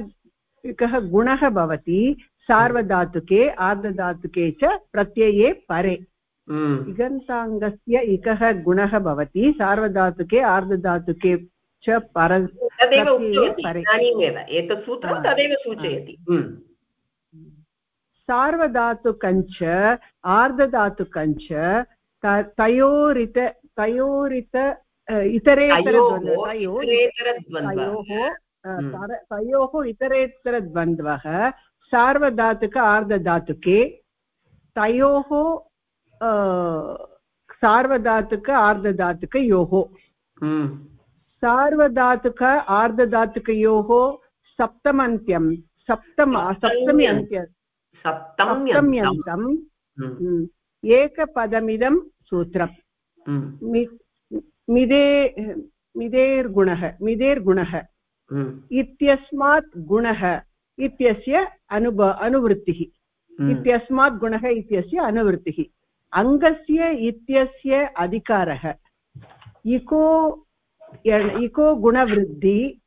[SPEAKER 5] इकः गुणः भवति सार्वधातुके आर्धधातुके च प्रत्यये परे। हम्म। इगन्ताङ्गस्य इकः गुणः भवति सार्वधातुके आर्धधातुके च पर
[SPEAKER 1] परे। एतत् सूत्रं तदेव सूचयति। हम्म।
[SPEAKER 5] सार्वधातुकञ्च आर्धधातुकञ्च तयोरित तयोरित इतरेतरद्वन्द्वः तयोः इतरेतरद्वन्द्वः सार्वधातुक आर्धधातुके तयोः सार्वधातुक आर्धधातुकयोः। सार्वधातुक आर्धधातुकयोः सप्तमन्त्यं सप्तम सप्तमी अन्त्य सप्तम्यन्तम्। एकपदमिदं सूत्रम्। मिदे मिदेर्गुणः मिदेर्गुणः इत्यस्मात् गुणः इत्यस्य अनुब अनुवृत्तिः। इत्यस्मात् गुणः इत्यस्य अनुवृत्तिः। अङ्गस्य इत्यस्य अधिकारः। इको इको गुणवृद्धि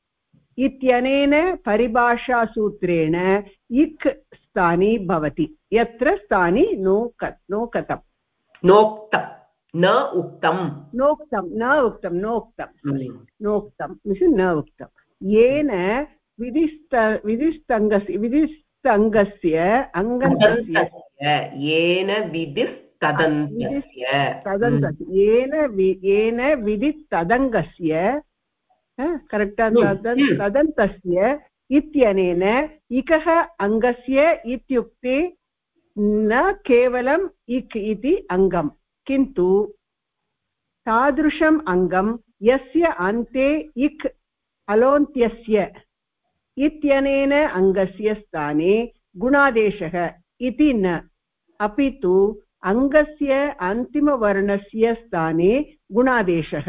[SPEAKER 5] इत्यनेन परिभाषासूत्रेण इक् स्थानि भवति। यत्र स्थानि नो नो कथम्।
[SPEAKER 1] नोक्तं न उक्तं
[SPEAKER 5] नोक्तं न उक्तं नोक्तं नोक्तं न उक्तं येन विधिस्त विधिस्तङ्गस्य विधिस्तङ्गस्य अङ्गस्य
[SPEAKER 1] येन विधिस्तदन्तस्य
[SPEAKER 5] येन येन विधिस्तदङ्गस्य करेक्ट् तदन्तस्य इत्यनेन इकः अङ्गस्य इत्युक्ते न केवलम् इक् इति अङ्गम् किन्तु तादृशम् अङ्गं यस्य अन्ते इक् अलोन्त्यस्य इत्यनेन अङ्गस्य स्थाने गुणादेशः इति न। अपि तु अङ्गस्य अन्तिमवर्णस्य स्थाने गुणादेशः।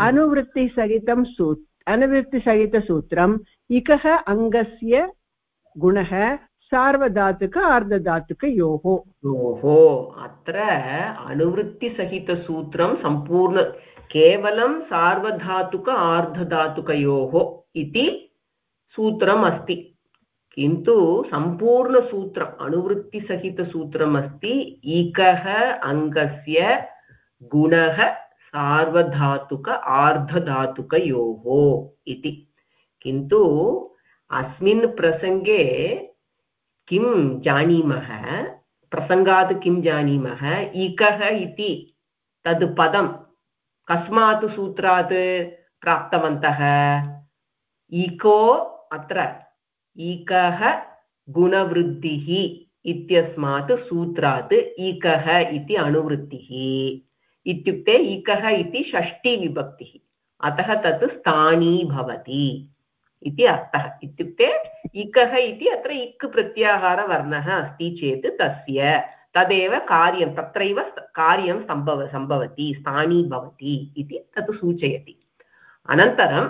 [SPEAKER 5] अनुवृत्तिसहितं सूत् अनुवृत्तिसहितसूत्रम् इकः अङ्गस्य गुणः सार्वधातुक अर्धधातुकयोः
[SPEAKER 1] योः, अत्र अनुवृत्तिसहितसूत्रं सम्पूर्ण केवलं सार्वधातुक आर्धधातुकयोः इति सूत्रम् अस्ति किन्तु सम्पूर्णसूत्रम् अनुवृत्तिसहितसूत्रम् अस्ति इकः अङ्गस्य गुणः सार्वधातुक आर्धधातुकयोः इति। किन्तु अस्मिन् प्रसङ्गे किं जानीमः? प्रसङ्गात् किं जानीमः? इकः इति तद् पदं कस्मात् सूत्रात् प्राप्तवन्तः इको अत्र इकः गुणवृद्धिः इत्यस्मात् सूत्रात् इकः इति अनुवृत्तिः इत्युक्ते इकः इति षष्टिविभक्तिः अतः तत् स्थानी भवति इति अर्थः इत्युक्ते इकः इति अत्र इक् प्रत्याहारवर्णः अस्ति चेत् तस्य तदेव कार्यं, तत्रैव कार्यं सम्भव सम्भवति स्थानी भवति इति तत् सूचयति। अनन्तरं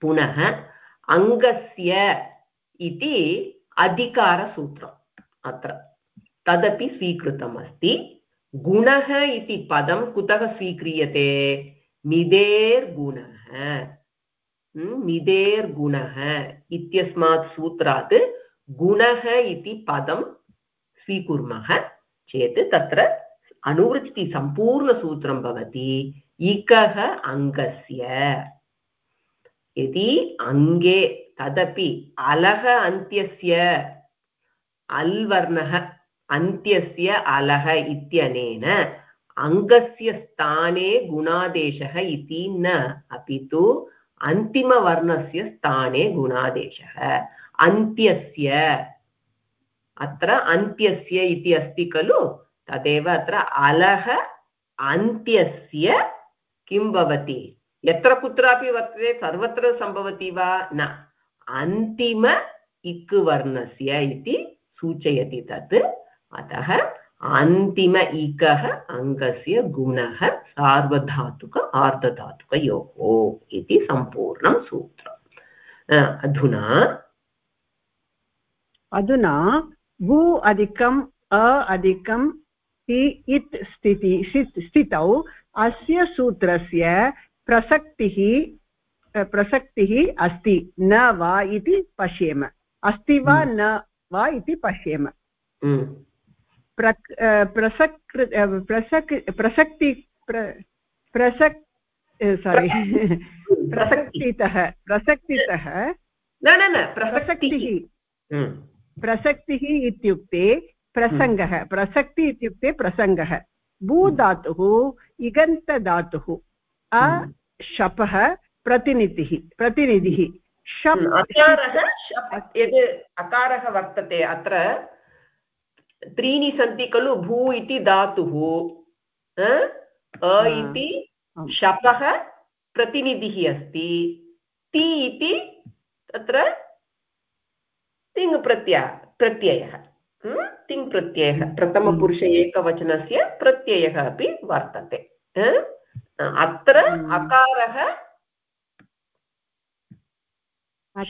[SPEAKER 1] पुनः अङ्गस्य इति अधिकारसूत्रम् अत्र। तदपि स्वीकृतमस्ति। गुणः इति पदं कुतः स्वीक्रियते? निदेर्गुणः निदेर्गुणः इत्यस्मात् सूत्रात् गुणः इति पदं स्वीकुर्मः चेत् तत्र अनुवृत्ति सम्पूर्णसूत्रं भवति। इकः अङ्गस्य। यदि अङ्गे तदपि अलः अन्त्यस्य, अल्वर्णः अन्त्यस्य अलः इत्यनेन अङ्गस्य स्थाने गुणादेशः इति न, अपि तु अन्तिमवर्णस्य स्थाने गुणादेशः। अन्त्यस्य। अत्र अन्त्यस्य इति अस्ति खलु? तदेव अत्र अलः अन्त्यस्य किं भवति? यत्र कुत्रापि वर्तते, सर्वत्र सम्भवति वा? न। अन्तिम इक् वर्णस्य इति सूचयति तत्। अतः अन्तिम इकः अङ्गस्य गुणः सार्वधातुक आर्धधातुकयोः इति सम्पूर्णं सूत्रम्। अधुना
[SPEAKER 5] अधुना भू अधिकम् अ अधिकं ति इत् स्थिति स्थितौ। अस्य सूत्रस्य प्रसक्तिः प्रसक्तिः अस्ति न वा इति पश्येम। अस्ति वा हम्म। न वा इति पश्येम। हम्म। प्रसक् प्रसक् प्रसक्ति प्रसक् सारि प्रसक्तितः प्रसक्तितः
[SPEAKER 1] न न प्रसक्तिः।
[SPEAKER 5] हम्म। प्रसक्तिः इत्युक्ते प्रसङ्गः प्रसक्ति इत्युक्ते प्रसङ्गः। भूधातुः इगन्तधातुः अ शपः प्रतिनिधिः प्रतिनिधिः।
[SPEAKER 1] शप् अकारः यद् अकारः वर्तते अत्र त्रीणि सन्ति खलु भू इति धातुः। अ इति शपः प्रतिनिधिः अस्ति। ति इति तत्र तिङ् प्रत्यय। प्रत्ययः तिङ् प्रत्ययः प्रथमपुरुष एकवचनस्य प्रत्ययः अपि वर्तते। अत्र अकारः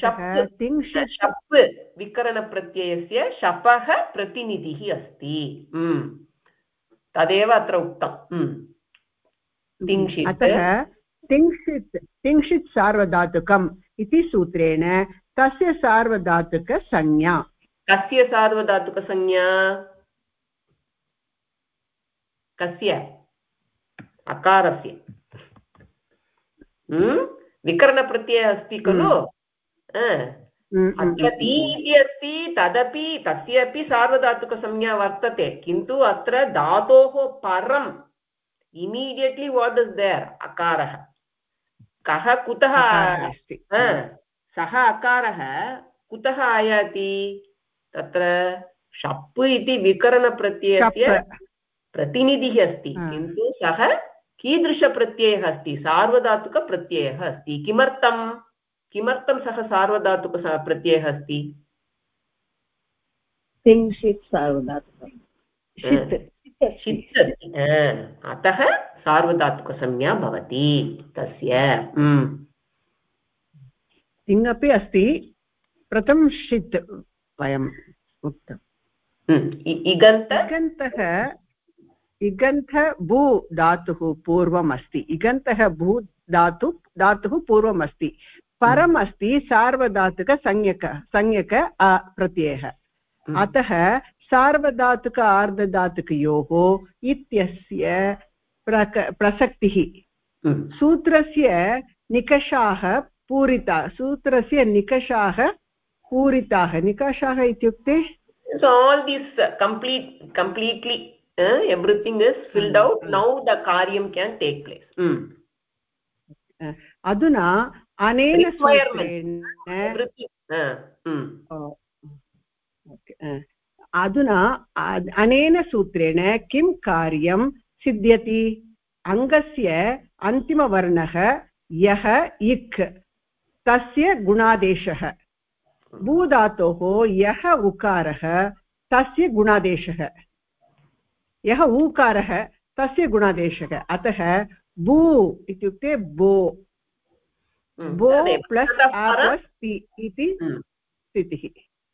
[SPEAKER 1] शप् विकरणप्रत्ययस्य शपः प्रतिनिधिः अस्ति। तदेव अत्र उक्तम्
[SPEAKER 5] अतः तिंशित् तिंशित् सार्वधातुकम् इति सूत्रेण तस्य सार्वधातुकसंज्ञा
[SPEAKER 1] कस्य सार्वधातुकसंज्ञा कस्य अकारस्य। विकरणप्रत्ययः अस्ति खलु? अत्र ति इति अस्ति तदपि तस्य अपि सार्वधातुकसंज्ञा वर्तते। किन्तु अत्र धातोः परम् इमीडियट्लि वाट् इस् देर् अकारः। कः कुतः? अस्ति। सः अकारः कुतः आयाति? तत्र शप् इति विकरणप्रत्ययस्य प्रतिनिधिः अस्ति किन्तु सः कीदृशप्रत्ययः अस्ति? सार्वधातुकप्रत्ययः अस्ति। किमर्थम् किमर्थं सः सार्वधातुक प्रत्ययः अस्ति. अतः सार्वधातुकसंज्ञा भवति तस्य.
[SPEAKER 5] तिङ् अपि अस्ति प्रथमं षित् वयम् उक्तम् इगन्त? इगन्तः इगन्थ भू धातुः पूर्वम् अस्ति इगन्तः भू धातु धातुः पूर्वम् अस्ति परम् अस्ति सार्वधातुकसंज्ञक संज्ञक प्रत्ययः। हम्म। अतः सार्वधातुक आर्धधातुकयोः इत्यस्य प्रक प्रसक्तिः। हम्म। सूत्रस्य निकषाः पूरिता सूत्रस्य निकषाः पूरिताः निकषाः इत्युक्ते so
[SPEAKER 1] all this uh, complete completely uh, everything is filled out hmm. now the karyam can take place mm.
[SPEAKER 5] अधुना अनेन अधुना अनेन सूत्रेण किं कार्यं सिद्ध्यति अङ्गस्य अन्तिमवर्णः यः इक् तस्य गुणादेशः। भूधातोः यः उकारः तस्य गुणादेशः। यः ऊकारः तस्य गुणादेशः। अतः भू इत्युक्ते बो। भो प्लस् प्लस् इति स्थितिः।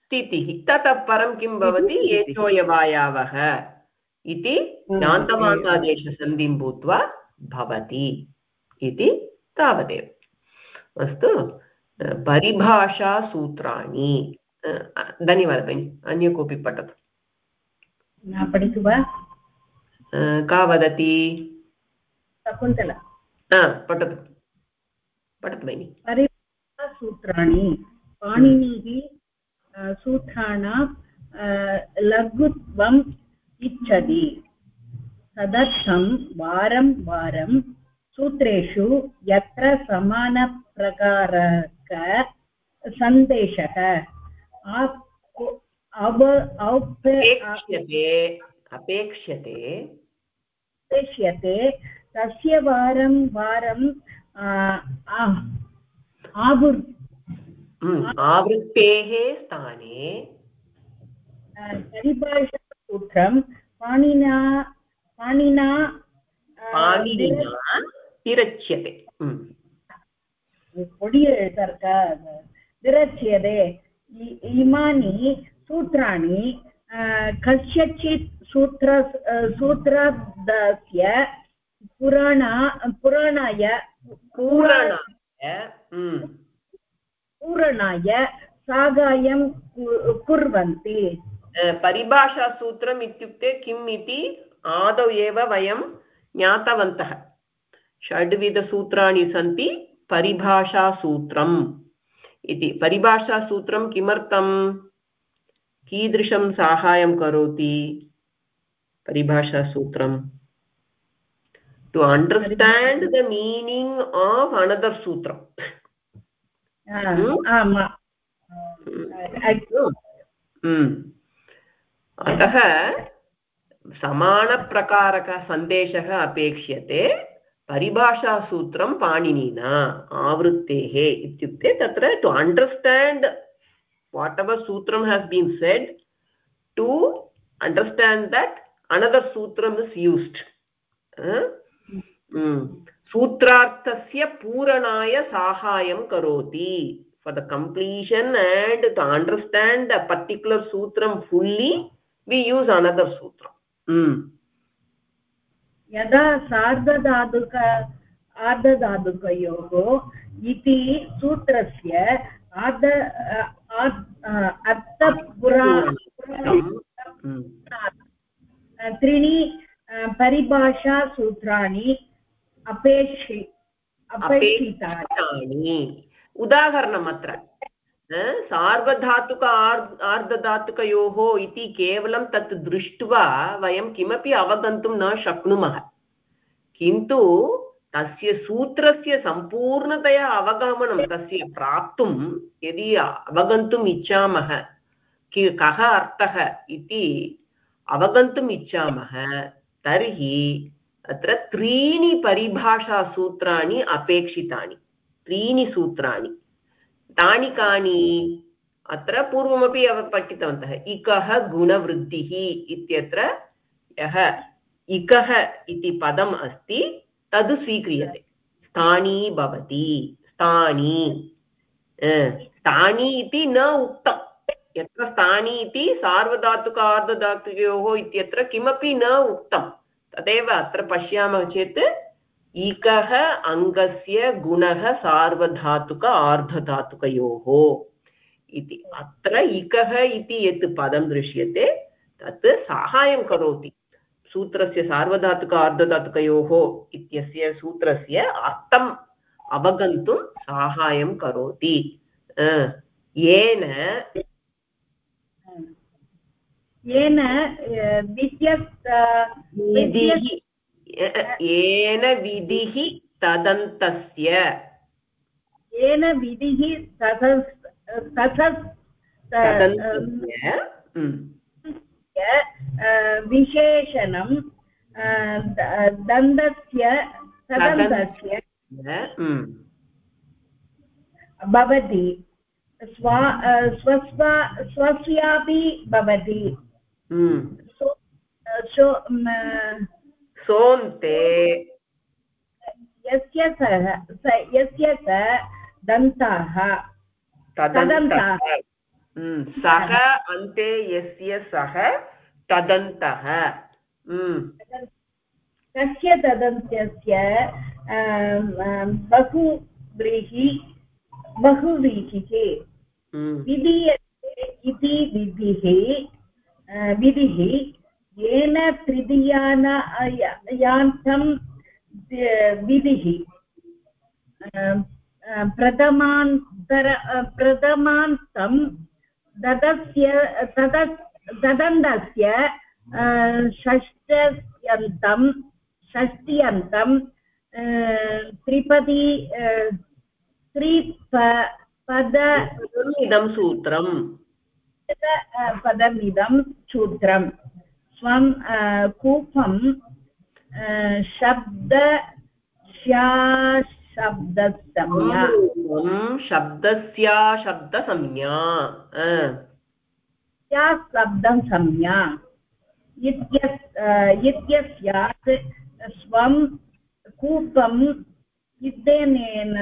[SPEAKER 1] स्थितिः ततः परं किं भवति? एचोयवायावः इति यान्तमान्तादेशसन्धिं भूत्वा भवति इति तावदेव। अस्तु। परिभाषासूत्राणि धन्यवादः भगिनि अन्य कोऽपि पठतु।
[SPEAKER 2] न पठितु वा?
[SPEAKER 1] का वदति?
[SPEAKER 2] शकुन्तला।
[SPEAKER 1] पठतु। पठतु
[SPEAKER 2] भगिनि सूत्राणि पाणिनिः सूत्राणां लघुत्वम् इच्छति। तदर्थं वारं वारं सूत्रेषु यत्र समानप्रकारक सन्देशः।
[SPEAKER 1] अपेक्ष्यते
[SPEAKER 2] अपेक्ष्यते।
[SPEAKER 7] तस्य वारं वारं आवृ
[SPEAKER 1] आवृत्तेः स्थाने।
[SPEAKER 7] परिभाषासूत्रं पाणिना पाणिना
[SPEAKER 1] पाणिनिना विरच्यते
[SPEAKER 7] विरच्यते इमानि सूत्राणि कस्यचित् सूत्र सूत्रस्य पुराण पुराणाय
[SPEAKER 1] पूरणाय
[SPEAKER 7] पूरणाय साहाय्यं कुर्वन्ति
[SPEAKER 1] परिभाषासूत्रम् इत्युक्ते किम् इति आदौ एव वयं ज्ञातवन्तः षड्विधसूत्राणि सन्ति परिभाषासूत्रम् इति। परिभाषासूत्रं किमर्थं कीदृशं साहाय्यं करोति परिभाषासूत्रं? To understand the meaning of another सूत्रम्। अतः समानप्रकारकसन्देशः अपेक्ष्यते परिभाषासूत्रं पाणिनिना, आवृत्तेः इत्युक्ते तत्र टु अण्डर्स्टाण्ड् वाट् एवर् सूत्रं has been said to understand that another सूत्रम् इस् यूस्ड् सूत्रार्थस्य पूरणाय साहाय्यं करोति. The completion and to understand a particular sutram fully, we use another sutra mm.
[SPEAKER 7] यदा सार्धधातुक आर्धधातुकयोः इति सूत्रस्य आर्ध अर्थपुरा त्रीणि परिभाषासूत्राणि अपेक्षि
[SPEAKER 1] अपेक्षितानि। उदाहरणम् अत्र सार्वधातुक आर्धधातुकयोः इति केवलं तत् दृष्ट्वा वयं किमपि अवगन्तुं न शक्नुमः किन्तु तस्य सूत्रस्य सम्पूर्णतया अवगमनं तस्य प्राप्तुं यदि अवगन्तुम् इच्छामः कि कः अर्थः इति अवगन्तुम् इच्छामः तर्हि अत्र त्रीणि परिभाषासूत्राणि अपेक्षितानि त्रीणि सूत्राणि तानि कानि अत्र पूर्वमपि पठितवन्तः। इकः गुणवृद्धिः इत्यत्र यः इकः इति पदम् अस्ति, तद् स्वीक्रियते। स्थानी भवति, स्थानी। स्थानी इति न उक्तं। यत्र स्थानी इति सार्वधातुक इत्यत्र किमपि न उक्तं। तदेव अत्र पश्यामः चेत् इकः अङ्गस्य गुणः सार्वधातुक आर्धधातुकयोः इति अत्र इकः इति यत् पदं दृश्यते तत् साहाय्यं करोति सूत्रस्य सार्वधातुक आर्धधातुकयोः इत्यस्य सूत्रस्य अर्थम् अवगन्तुं साहाय्यं करोति येन
[SPEAKER 7] येन विद्यत्
[SPEAKER 1] येन विधिः तदन्तस्य।
[SPEAKER 7] येन विधिः विशेषणं दन्तस्य तदन्तस्य भवति। स्वा स्वस्वा स्वस्यापि भवति।
[SPEAKER 1] सोन्ते।
[SPEAKER 7] यस्य सः यस्य स दन्ताः। तदन्ताः।
[SPEAKER 1] सः अन्ते यस्य सः तदन्तः।
[SPEAKER 7] तस्य तदन्तस्य बहुव्रीहि बहुव्रीहिः। विधीयते इति विधिः विधिः येन तृतीयान्तं विधिः। प्रथमान्तर प्रथमान्तं ददस्य तद ददन्तस्य षष्ट्यन्तं षष्ट्यन्तं त्रिपदी त्रिपद
[SPEAKER 1] इदं सूत्रम्।
[SPEAKER 7] पदमिदं सूत्रम्। स्वं कूपं
[SPEAKER 2] शब्द शब्दसंज्ञा या शब्दं संज्ञा इत्यस्यात् स्वं कूपम् इत्यनाय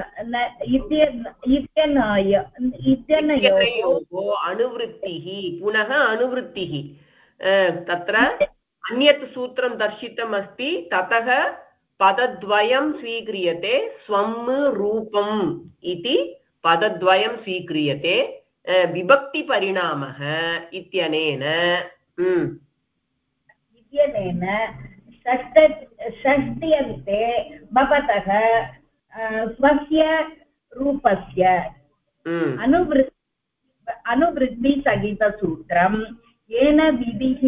[SPEAKER 1] अनुवृत्तिः पुनः अनुवृत्तिः। तत्र अन्यत् सूत्रं दर्शितम् अस्ति ततः पदद्वयं स्वीक्रियते स्वं रूपम् इति पदद्वयं स्वीक्रियते विभक्तिपरिणामः इत्यनेन
[SPEAKER 2] इत्यनेन षष्ट षष्ट्यन्ते भवतः स्वस्य रूपस्य अनुवृत् अनुवृत्तिसहितसूत्रं येन विधिः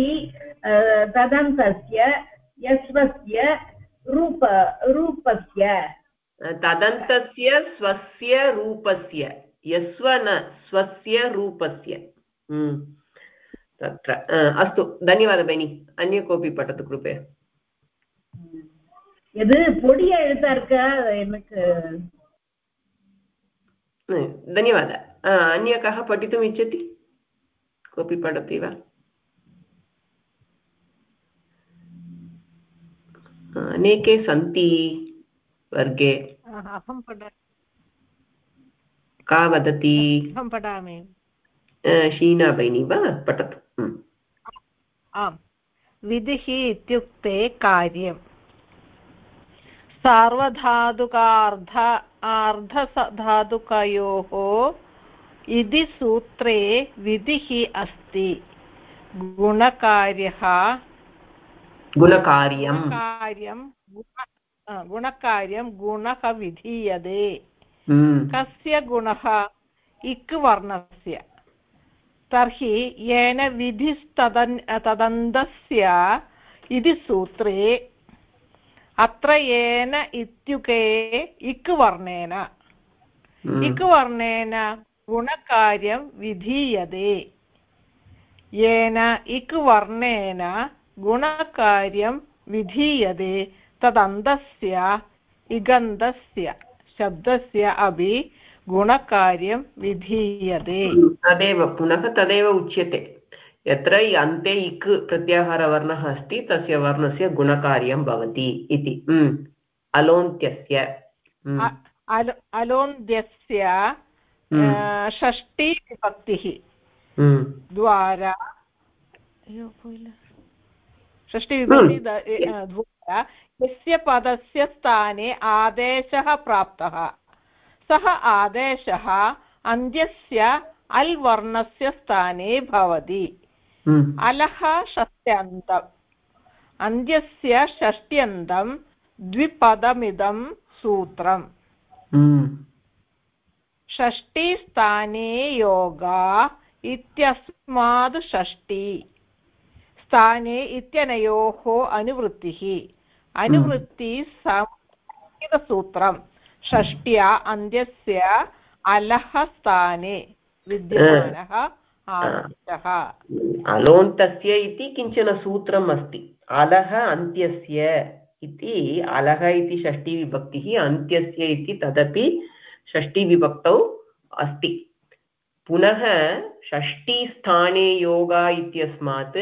[SPEAKER 2] अ, तदन्तस्य यस्वस्य रूप रूपस्य
[SPEAKER 1] तदन्तस्य स्वस्य रूपस्य यस्व न स्वस्य रूपस्य हम्म, तत्र अ, अस्तु धन्यवादः भगिनि अन्य कोऽपि पठतु कृपया
[SPEAKER 2] எது பொடிய எழுத்தா இருக்கா எனக்கு
[SPEAKER 1] धन्यवादः अ, अन्य कः पठितुम् इच्छति कोऽपि पठति वा अनेके सन्ति वर्गे।
[SPEAKER 8] अहं पठ
[SPEAKER 1] का वदति?
[SPEAKER 8] अहं पठामि।
[SPEAKER 1] शीना भगिनी वा? पठतु। हम्म।
[SPEAKER 8] आम्। विधिः इत्युक्ते कार्यम्। सार्वधातुकार्ध अर्धधातुकयोः इति सूत्रे विधिः अस्ति। गुणकार्यः
[SPEAKER 1] गुणकार्यं
[SPEAKER 8] गुणकार्यं गुण- अ, गुणकार्यं गुणः विधीयते
[SPEAKER 1] हम्म,
[SPEAKER 8] कस्य गुणः? इक् वर्णस्य। तर्हि येन विधिस्तदन् तदन्तस्य इति सूत्रे अत्र येन इत्युके इक् वर्णेन।
[SPEAKER 1] हम्म,
[SPEAKER 8] इक् वर्णेन गुणकार्यं विधीयते। येन इक् वर्णेन गुणकार्यं विधीयते तदन्तस्य इगन्धस्य शब्दस्य अपि गुणकार्यं विधीयते
[SPEAKER 1] तदेव पुनः तदेव उच्यते यत्र अन्ते इक् प्रत्याहारवर्णः अस्ति तस्य वर्णस्य गुणकार्यं भवति इति अलोन्त्यस्य
[SPEAKER 8] अलो अलोन्द्यस्य
[SPEAKER 1] हम्म,
[SPEAKER 8] षष्टिविभक्तिः द्वारा। षष्टिविभक्ति अ, द्वारा यस्य पदस्य स्थाने आदेशः प्राप्तः। सः आदेशः अन्त्यस्य अल् वर्णस्य स्थाने भवति।
[SPEAKER 1] हम्म,
[SPEAKER 8] अलः षष्ट्यन्तम् अन्त्यस्य षष्ट्यन्तं द्विपदमिदं सूत्रम्।
[SPEAKER 1] हम्म,
[SPEAKER 8] षष्टिस्थाने योगा इत्यस्मात् षष्टि स्थाने इत्यनयोः अनुवृत्तिः। अनुवृत्ति संस्कृतसूत्रं षष्ट्या अन्त्यस्य अलः स्थाने विद्यमानः आदेशः
[SPEAKER 1] अलोन्तस्य इति किंचन सूत्रम् अस्ति। अलः अन्त्यस्य इति अलः इति षष्टिविभक्तिः अन्त्यस्य इति तदपि षष्टिविभक्तौ अस्ति। पुनः षष्टिस्थाने योगा इत्यस्मात्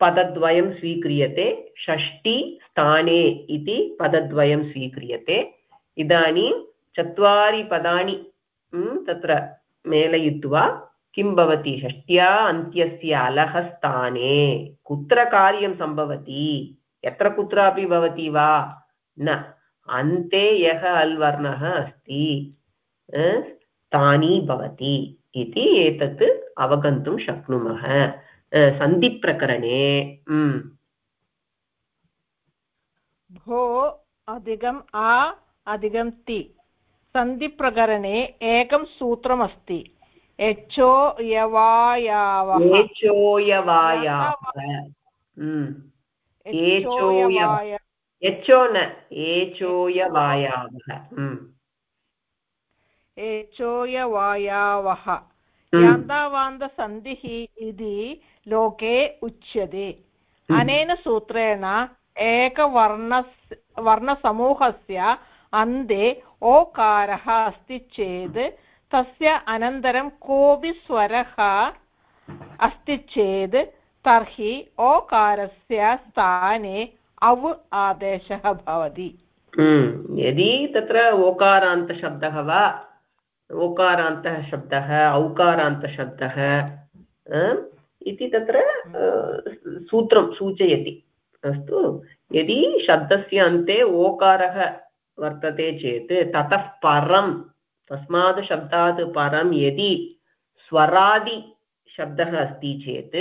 [SPEAKER 1] पदद्वयं स्वीक्रियते षष्टिस्थाने इति पदद्वयं स्वीक्रियते। इदानीं चत्वारि पदानि तत्र मेलयित्वा किं भवति? षष्ट्या अन्त्यस्य अलः कुत्र कार्यं सम्भवति? यत्र कुत्रापि भवति वा? न। अन्ते यः अल् वर्णः अस्ति स्थानी भवति इति एतत् अवगन्तुं शक्नुमः। सन्धिप्रकरणे
[SPEAKER 8] भो अधिकम् आ अधिकं ति। सन्धिप्रकरणे एकं सूत्रमस्ति। यच्छो यवायावः।
[SPEAKER 1] यच्छो न एचोयवायावः
[SPEAKER 8] एचोयवायावः
[SPEAKER 1] म्,
[SPEAKER 8] इति लोके उच्यते। अनेन सूत्रेण एकवर्ण वर्णसमूहस्य अन्ते ओकारः अस्ति चेत् तस्य अनन्तरं कोऽपि स्वरः अस्ति चेत् तर्हि ओकारस्य स्थाने अव् आदेशः भवति।
[SPEAKER 1] हम्म, यदि तत्र ओकारान्तशब्दः वा ओकारान्तः शब्दः औकारान्तशब्दः इति तत्र सूत्रं सूचयति। अस्तु यदि शब्दस्य अन्ते ओकारः वर्तते चेत् ततः परं तस्मात् शब्दात् परं यदि स्वरादिशब्दः अस्ति चेत्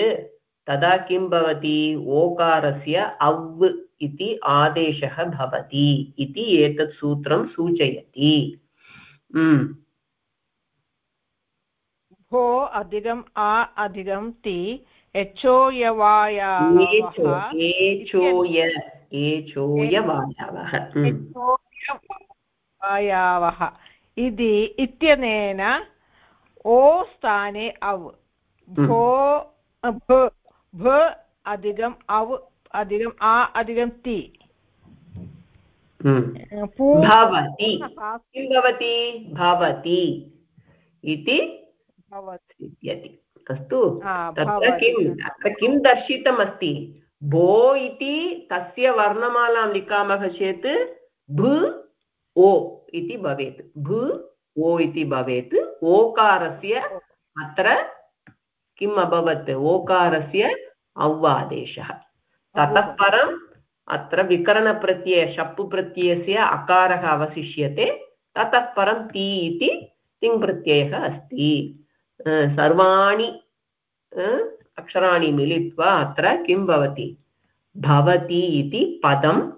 [SPEAKER 1] तदा किं भवति? ओकारस्य अव् इति आदेशः भवति इति एतत् सूत्रं सूचयति। हम्म।
[SPEAKER 8] भो अधिकम् आ अधिकं ति एचो यवायावः वायावः इति इत्यनेन ओ स्थाने अव्। भो भ अधिकम् अव् अधिकम् आ अधिकं ति।
[SPEAKER 1] भवति। किं भवति? भवति इति अस्तु। तत्र किम् अत्र किं दर्शितमस्ति? भो इति तस्य वर्णमालां लिखामः चेत् भ ओ इति भवेत्। भ ओ इति भवेत्। ओकारस्य अत्र किम् अभवत्? ओकारस्य औवादेशः। ततः परम् अत्र विकरणप्रत्यय शप् प्रत्ययस्य अकारः अवशिष्यते। ततः परं ति इति तिङ्प्रत्ययः अस्ति। सर्वाणि अक्षराणि मिलित्वा अत्र किं भवति? भवति इति पदं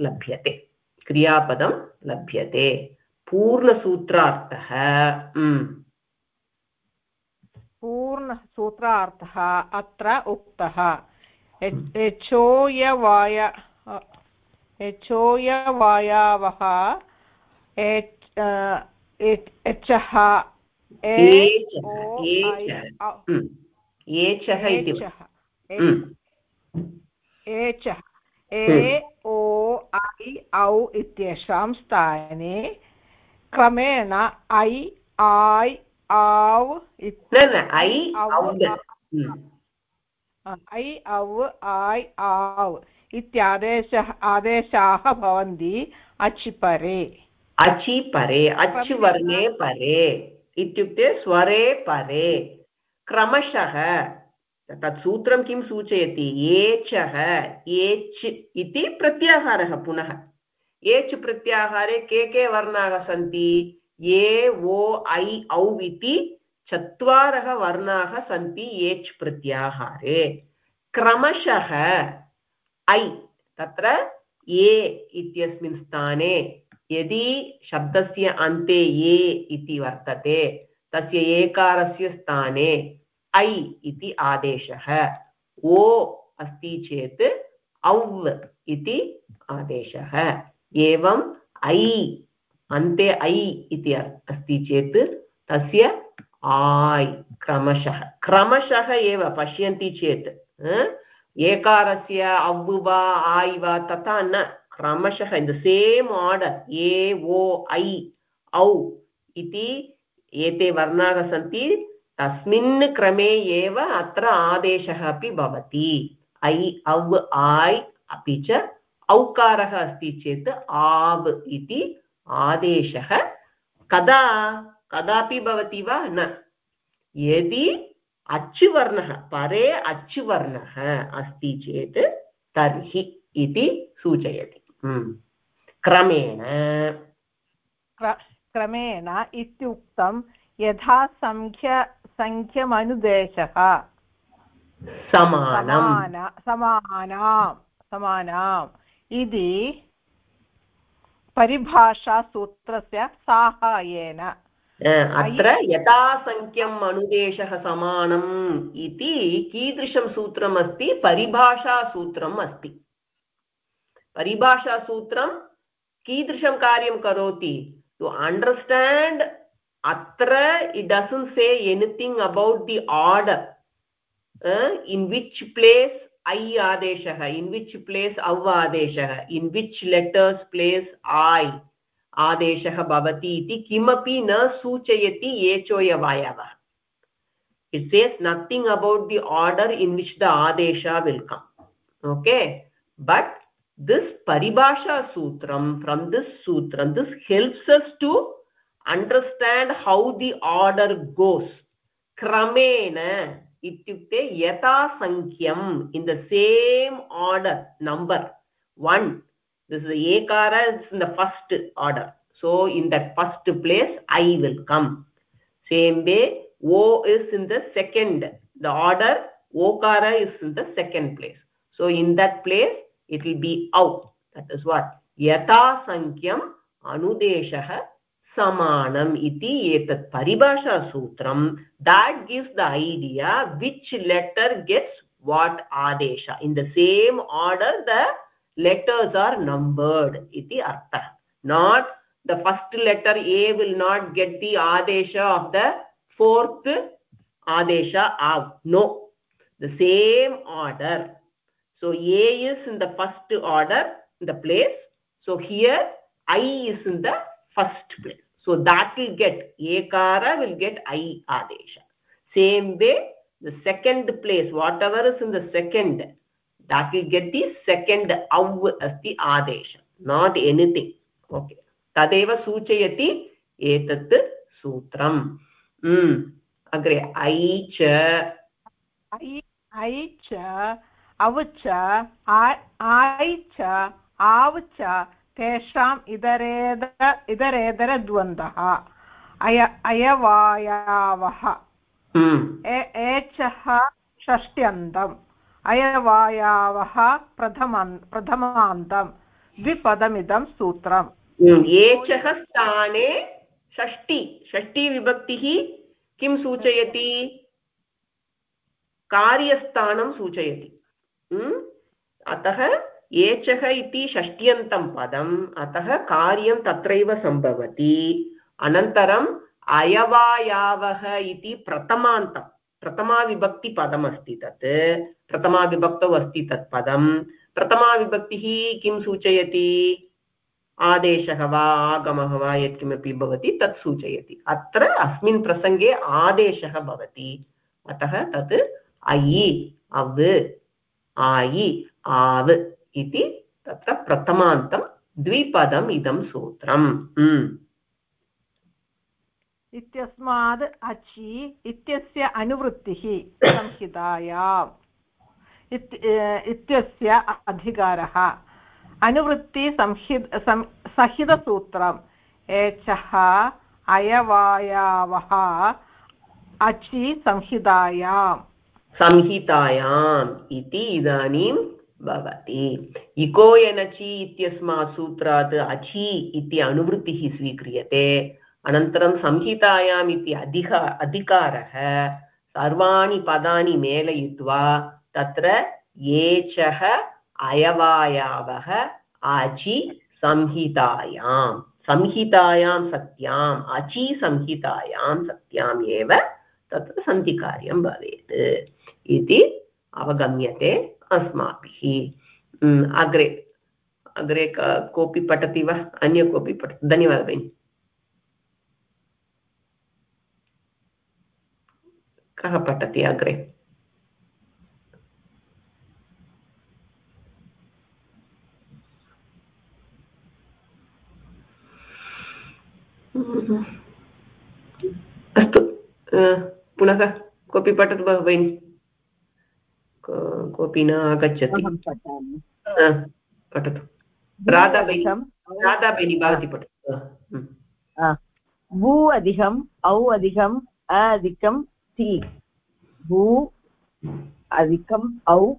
[SPEAKER 1] लभ्यते। क्रियापदं लभ्यते। पूर्णसूत्रार्थः
[SPEAKER 8] पूर्णसूत्रार्थः अत्र उक्तः। यचोयवाय यचोयवायावः एचः
[SPEAKER 1] एचः
[SPEAKER 8] एचः ए ओ ऐ औ इत्येषां स्थाने क्रमेण ऐ ऐ आव्
[SPEAKER 1] ऐ
[SPEAKER 8] औ ऐ आव् इत्यादेशः आदेशाः भवन्ति अचिपरे
[SPEAKER 1] अचिपरे अच् वर्णे परे इत्युक्ते स्वरे परे, क्रमशः, तत् सूत्रं किं सूचयति? एचः एच् इति प्रत्याहारः पुनः। एच् प्रत्याहारे के के वर्णाः सन्ति? ए ओ ऐ, औ इति चत्वारः वर्णाः सन्ति एच् प्रत्याहारे। क्रमशः, ऐ, तत्र ए इत्यस्मिन् स्थाने यदि शब्दस्य अन्ते ए इति वर्तते, तस्य एकारस्य स्थाने ऐ इति आदेशः। ओ अस्ति चेत् औव् इति आदेशः। एवम् ऐ, अन्ते ऐ इति अस्ति चेत् तस्य आय् क्रमशः। क्रमशः एव पश्यन्ति चेत् एकारस्य अव् वा आय् वा तथा न। क्रमशः इन् द सेम् आर्डर् ए ओ ऐ औ इति एते वर्णाः सन्ति, तस्मिन् क्रमे एव अत्र आदेशः अपि भवति। ऐ, औ, आय् अपि च औकारः अस्ति चेत् आव् इति आदेशः। कदा? कदापि भवति वा? न। यदि अच्युवर्णः, परे अच्युवर्णः अस्ति चेत् तर्हि इति सूचयति। क्रमेण
[SPEAKER 8] क्रमेण इत्युक्तं यथा सङ्ख्य सङ्ख्यमनुदेशः
[SPEAKER 1] समान
[SPEAKER 8] समानां समानाम् इति परिभाषासूत्रस्य साहाय्येन
[SPEAKER 1] अत्र यथासङ्ख्यम् अनुदेशः समानम् इति कीदृशं सूत्रमस्ति परिभाषासूत्रम् अस्ति परिभाषासूत्रं कीदृशं कार्यं करोति? टु अण्डर्स्टाण्ड् अत्र it doesn't say anything about the order in which place ऐ आदेशः इन् विच् प्लेस् औ आदेशः इन् विच् लेटर्स् प्लेस् ऐ आदेशः भवति इति किमपि न सूचयति एचोयवायवः it says nothing about the order in which the adesha will come, okay? But this paribhasha sutram from this sutram this helps us to understand how the order goes. Kramena sankyam in the same order number 1 this is ekara is in the first order. So in that first place i will come. Same way o is in the second the order okara is in the second place. So in that place it will be out. That is what? Yata sankyam anudeshah samanam iti etat paribhasha sutram. That gives the idea which letter gets what adesha. In the same order the letters are numbered iti artha. Not the first letter a will not get the adesha of the fourth adesha av no. The same order so a is in the first order the place so here i is in the first place so that will get ekara will get i adesha same way the second place whatever is in the second that will get the second av as the adesha not anything okay तदेव सूचयति एतत् सूत्रम् अग्रे ऐ च
[SPEAKER 8] ऐ च अव च आय् च आव् च तेषाम् इतरेद इतरेतरद्वन्द्वः अय अयवायावः। एचः षष्ट्यन्तम्। अयवायावः प्रथमन् प्रथमान्तं द्विपदमिदं सूत्रम्।
[SPEAKER 1] एचः स्थाने षष्टि षष्टिविभक्तिः किं सूचयति? कार्यस्थानं सूचयति। अतः एचः इति षष्ट्यन्तं पदम्। अतः कार्यं तत्रैव सम्भवति। अनन्तरम् अयवायावः इति प्रथमान्तं, प्रथमाविभक्तिपदमस्ति तत्। प्रथमाविभक्तौ अस्ति तत् पदं प्रथमाविभक्तिः किं सूचयति? आदेशः वा, आगमः वा, यत्किमपि भवति, तत् सूचयति। अत्र अस्मिन् प्रसङ्गे आदेशः भवति। अतः तत् ऐ अव्। आयि आव् इति तत्र प्रथमान्तं द्विपदम् इदं सूत्रम्।
[SPEAKER 8] इत्यस्मात् अचि इत्यस्य अनुवृत्तिः संहितायाम् इत्यस्य अधिकारः। अनुवृत्तिसंहि सहितसूत्रम्। एचः अयवायावः अचि संहितायाम्।
[SPEAKER 1] संहितायाम् इति इदानीं भवति। इको एनचि इत्यस्मात् सूत्रात् अचि इति अनुवृत्तिः स्वीक्रियते। अनन्तरं संहितायाम् इति अधिक, अधिकारः। सर्वाणि पदानि मेलयित्वा तत्र एचः अयवायावः अचि संहितायां संहितायां सत्याम्, अचि संहितायां सत्याम् एव तत्र सन्धिकार्यं भवेत्। इति अवगम्यते अस्माभिः। अग्रे अग्रे कोऽपि पठति वा? अन्य कोऽपि पठति? धन्यवादः भगिनि। कः पठति अग्रे? अस्तु पुनः कोऽपि पठतु भगिनि? कोऽपि न आगच्छति। पठतु। भवती पठतु।
[SPEAKER 2] भू अधिकम् औ अधिकम् अ अधिकं ति। भू अधिकम् औ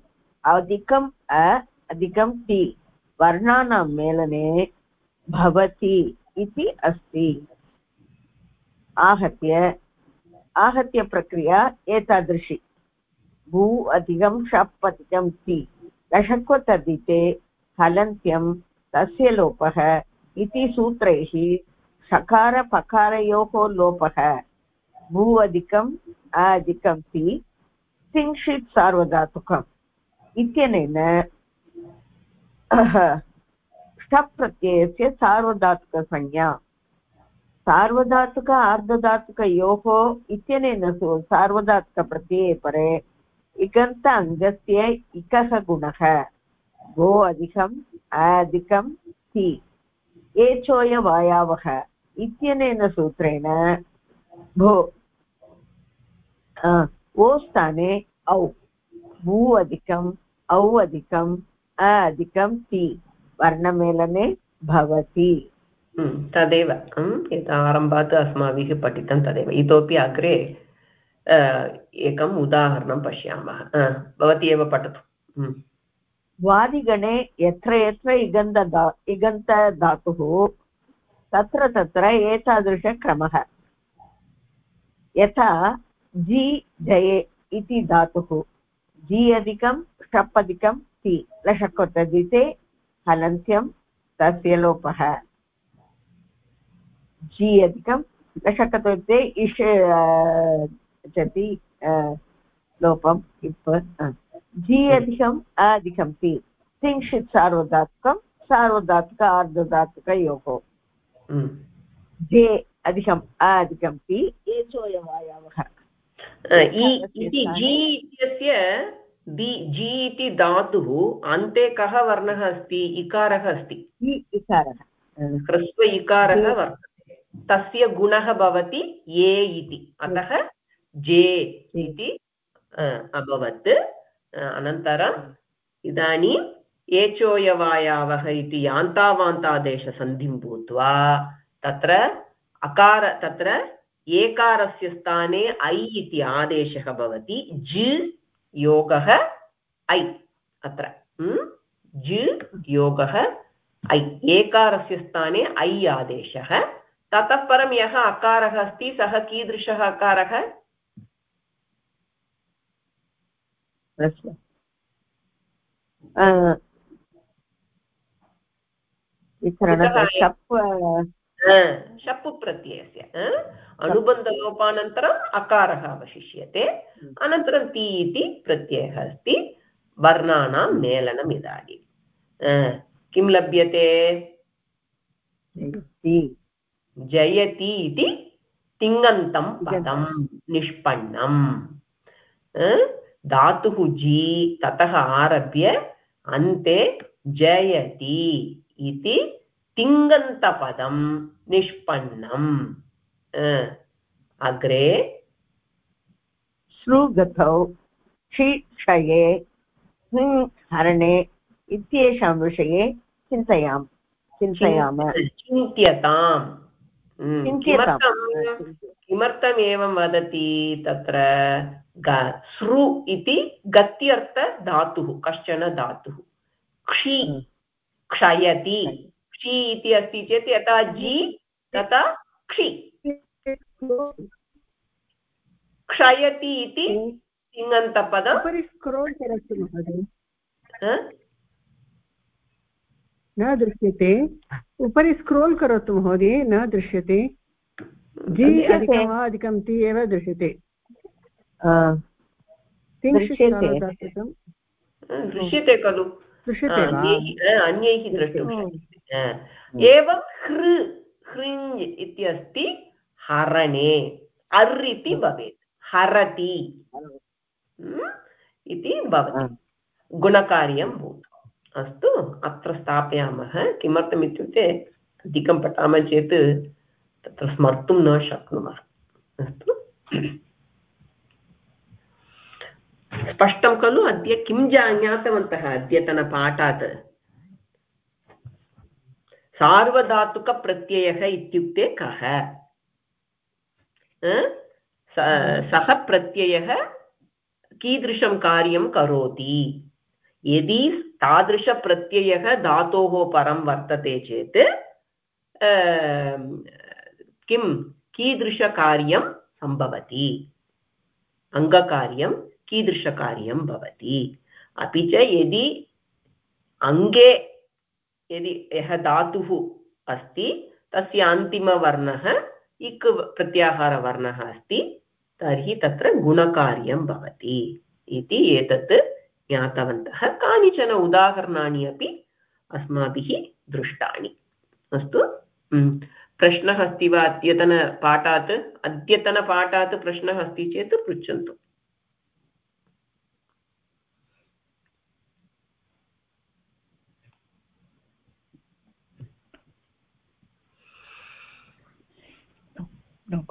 [SPEAKER 2] अधिकम् अ अधिकं ति। वर्णानां मेलने भवति इति अस्ति। आहत्य आहत्य प्रक्रिया एतादृशी। भू अधिकं शप् अधिकं ति दशक्वतद्धिते हलन्त्यं तस्य लोपः इति सूत्रैः सकारपकारयोः लोपः। भू अधिकम् अधिकं ति तिङ्क्षित् सार्वधातुकम् इत्यनेन ष्टप् प्रत्ययस्य सार्वधातुकसंज्ञा। सार्वधातुक अर्धधातुकयोः इत्यनेन सार्वधातुकप्रत्यये परे इगन्त अङ्गस्य इकः गुणः गो अधिकम् अधिकं, ति। एचोयवायावः इत्यनेन सूत्रेण भो ओ स्थाने औ। भू अधिकम् औ अधिकम् अधिकं, ति। वर्णमेलने भवति।
[SPEAKER 1] तदेव। यथा आरम्भात् अस्माभिः पठितं तदेव। इतोपि अग्रे एकम् उदाहरणं पश्यामः. भवती एव पठतु. हम्म।
[SPEAKER 2] वादिगणे यत्र यत्र इगन्ध इगन्तधातुः तत्र तत्र एतादृशक्रमः। यथा, जि जये इति धातुः, जि अधिकं, षप् अधिकं, ति। लषकोतदिते हलन्त्यं, तस्य लोपः। जि अधिकं लषकतोते इष गच्छति लोपम् इप् जि अधिकम् अधिकं ति। तिंशित् सार्वधातुकं सार्वधातुक आर्धधातुकयोः
[SPEAKER 1] हम्म।
[SPEAKER 2] जे अधिकम् अधिकं ति एचोयवायावः।
[SPEAKER 1] इति जि इत्यस्य दि जि इति धातुः अन्ते कः वर्णः अस्ति? इकारः अस्ति।
[SPEAKER 2] इकारः।
[SPEAKER 1] ह्रस्व इकारः वर्तते। तस्य गुणः भवति ए इति। अतः जे इति अभवत् अनन्तरम् इदानीम् एचोयवायावः इति यान्तावान्तादेशसन्धिं भूत्वा तत्र अकार, तत्र एकारस्य स्थाने ऐ इति आदेशः भवति, जि योगः ऐ, अत्र जि योगः ऐ, एकारस्य स्थाने ऐ आदेशः, ततः परं यः अकारः अस्ति, सः कीदृशः अकारः? शप् प्रत्ययस्य अनुबन्धलोपानन्तरम् अकारः अवशिष्यते अनन्तरं ति इति प्रत्ययः अस्ति वर्णानां मेलनम् इदानीं किं लभ्यते जयति इति तिङन्तं पदं निष्पन्नम् धातुः जी ततः आरभ्य अन्ते जयति इति तिङन्तपदं निष्पन्नम्। अग्रे।
[SPEAKER 2] श्रुगतौ क्षिक्षये हरणे इत्येषां विषये चिन्तयाम चिन्तयाम।
[SPEAKER 1] चिन्त्यताम्। किमर्थम् एवं वदति तत्र? सृ इति गत्यर्थधातुः कश्चन धातुः। क्षि क्षयति। क्षि इति अस्ति चेत् यथा जि तथा क्षि। क्षयति इति तिङन्तपदम्
[SPEAKER 5] उपरि स्क्रोल् करोतु महोदय। न दृश्यते। उपरि स्क्रोल् करोतु महोदय न दृश्यते। जि अधिकं ति एव दृश्यते।
[SPEAKER 1] दृश्यते खलु। अन्यैः द्रष्टुं एवं हृ। हृञ् इति अस्ति हरणे। अर् इति भवेत्। हरति। इति भवति। गुणकार्यं भूत्वा अस्तु अत्र स्थापयामः। किमर्थमित्युक्ते अधिकं पठामः चेत् तत्र स्मर्तुं न शक्नुमः। अस्तु। स्पष्टं खलु, अद्य किं जा ज्ञातवन्तः अद्यतनपाठात्? सार्वधातुकप्रत्ययः इत्युक्ते कः? सः प्रत्ययः कीदृशं कार्यं करोति? यदि तादृशप्रत्ययः धातोः परं वर्तते चेत् किं? कीदृशकार्यं सम्भवति? अङ्गकार्यं कीदृशकार्यं भवति। अपि च यदि अङ्गे यदि यः धातुः अस्ति, तस्य अन्तिमवर्णः इक् प्रत्याहारवर्णः अस्ति, तर्हि तत्र गुणकार्यं भवति इति एतत् ज्ञातवन्तः। कानिचन उदाहरणानि अपि अस्माभिः दृष्टानि। अस्तु प्रश्नः अस्ति वा? अद्यतनपाठात् अद्यतनपाठात् प्रश्नः अस्ति चेत् पृच्छन्तु।
[SPEAKER 6] No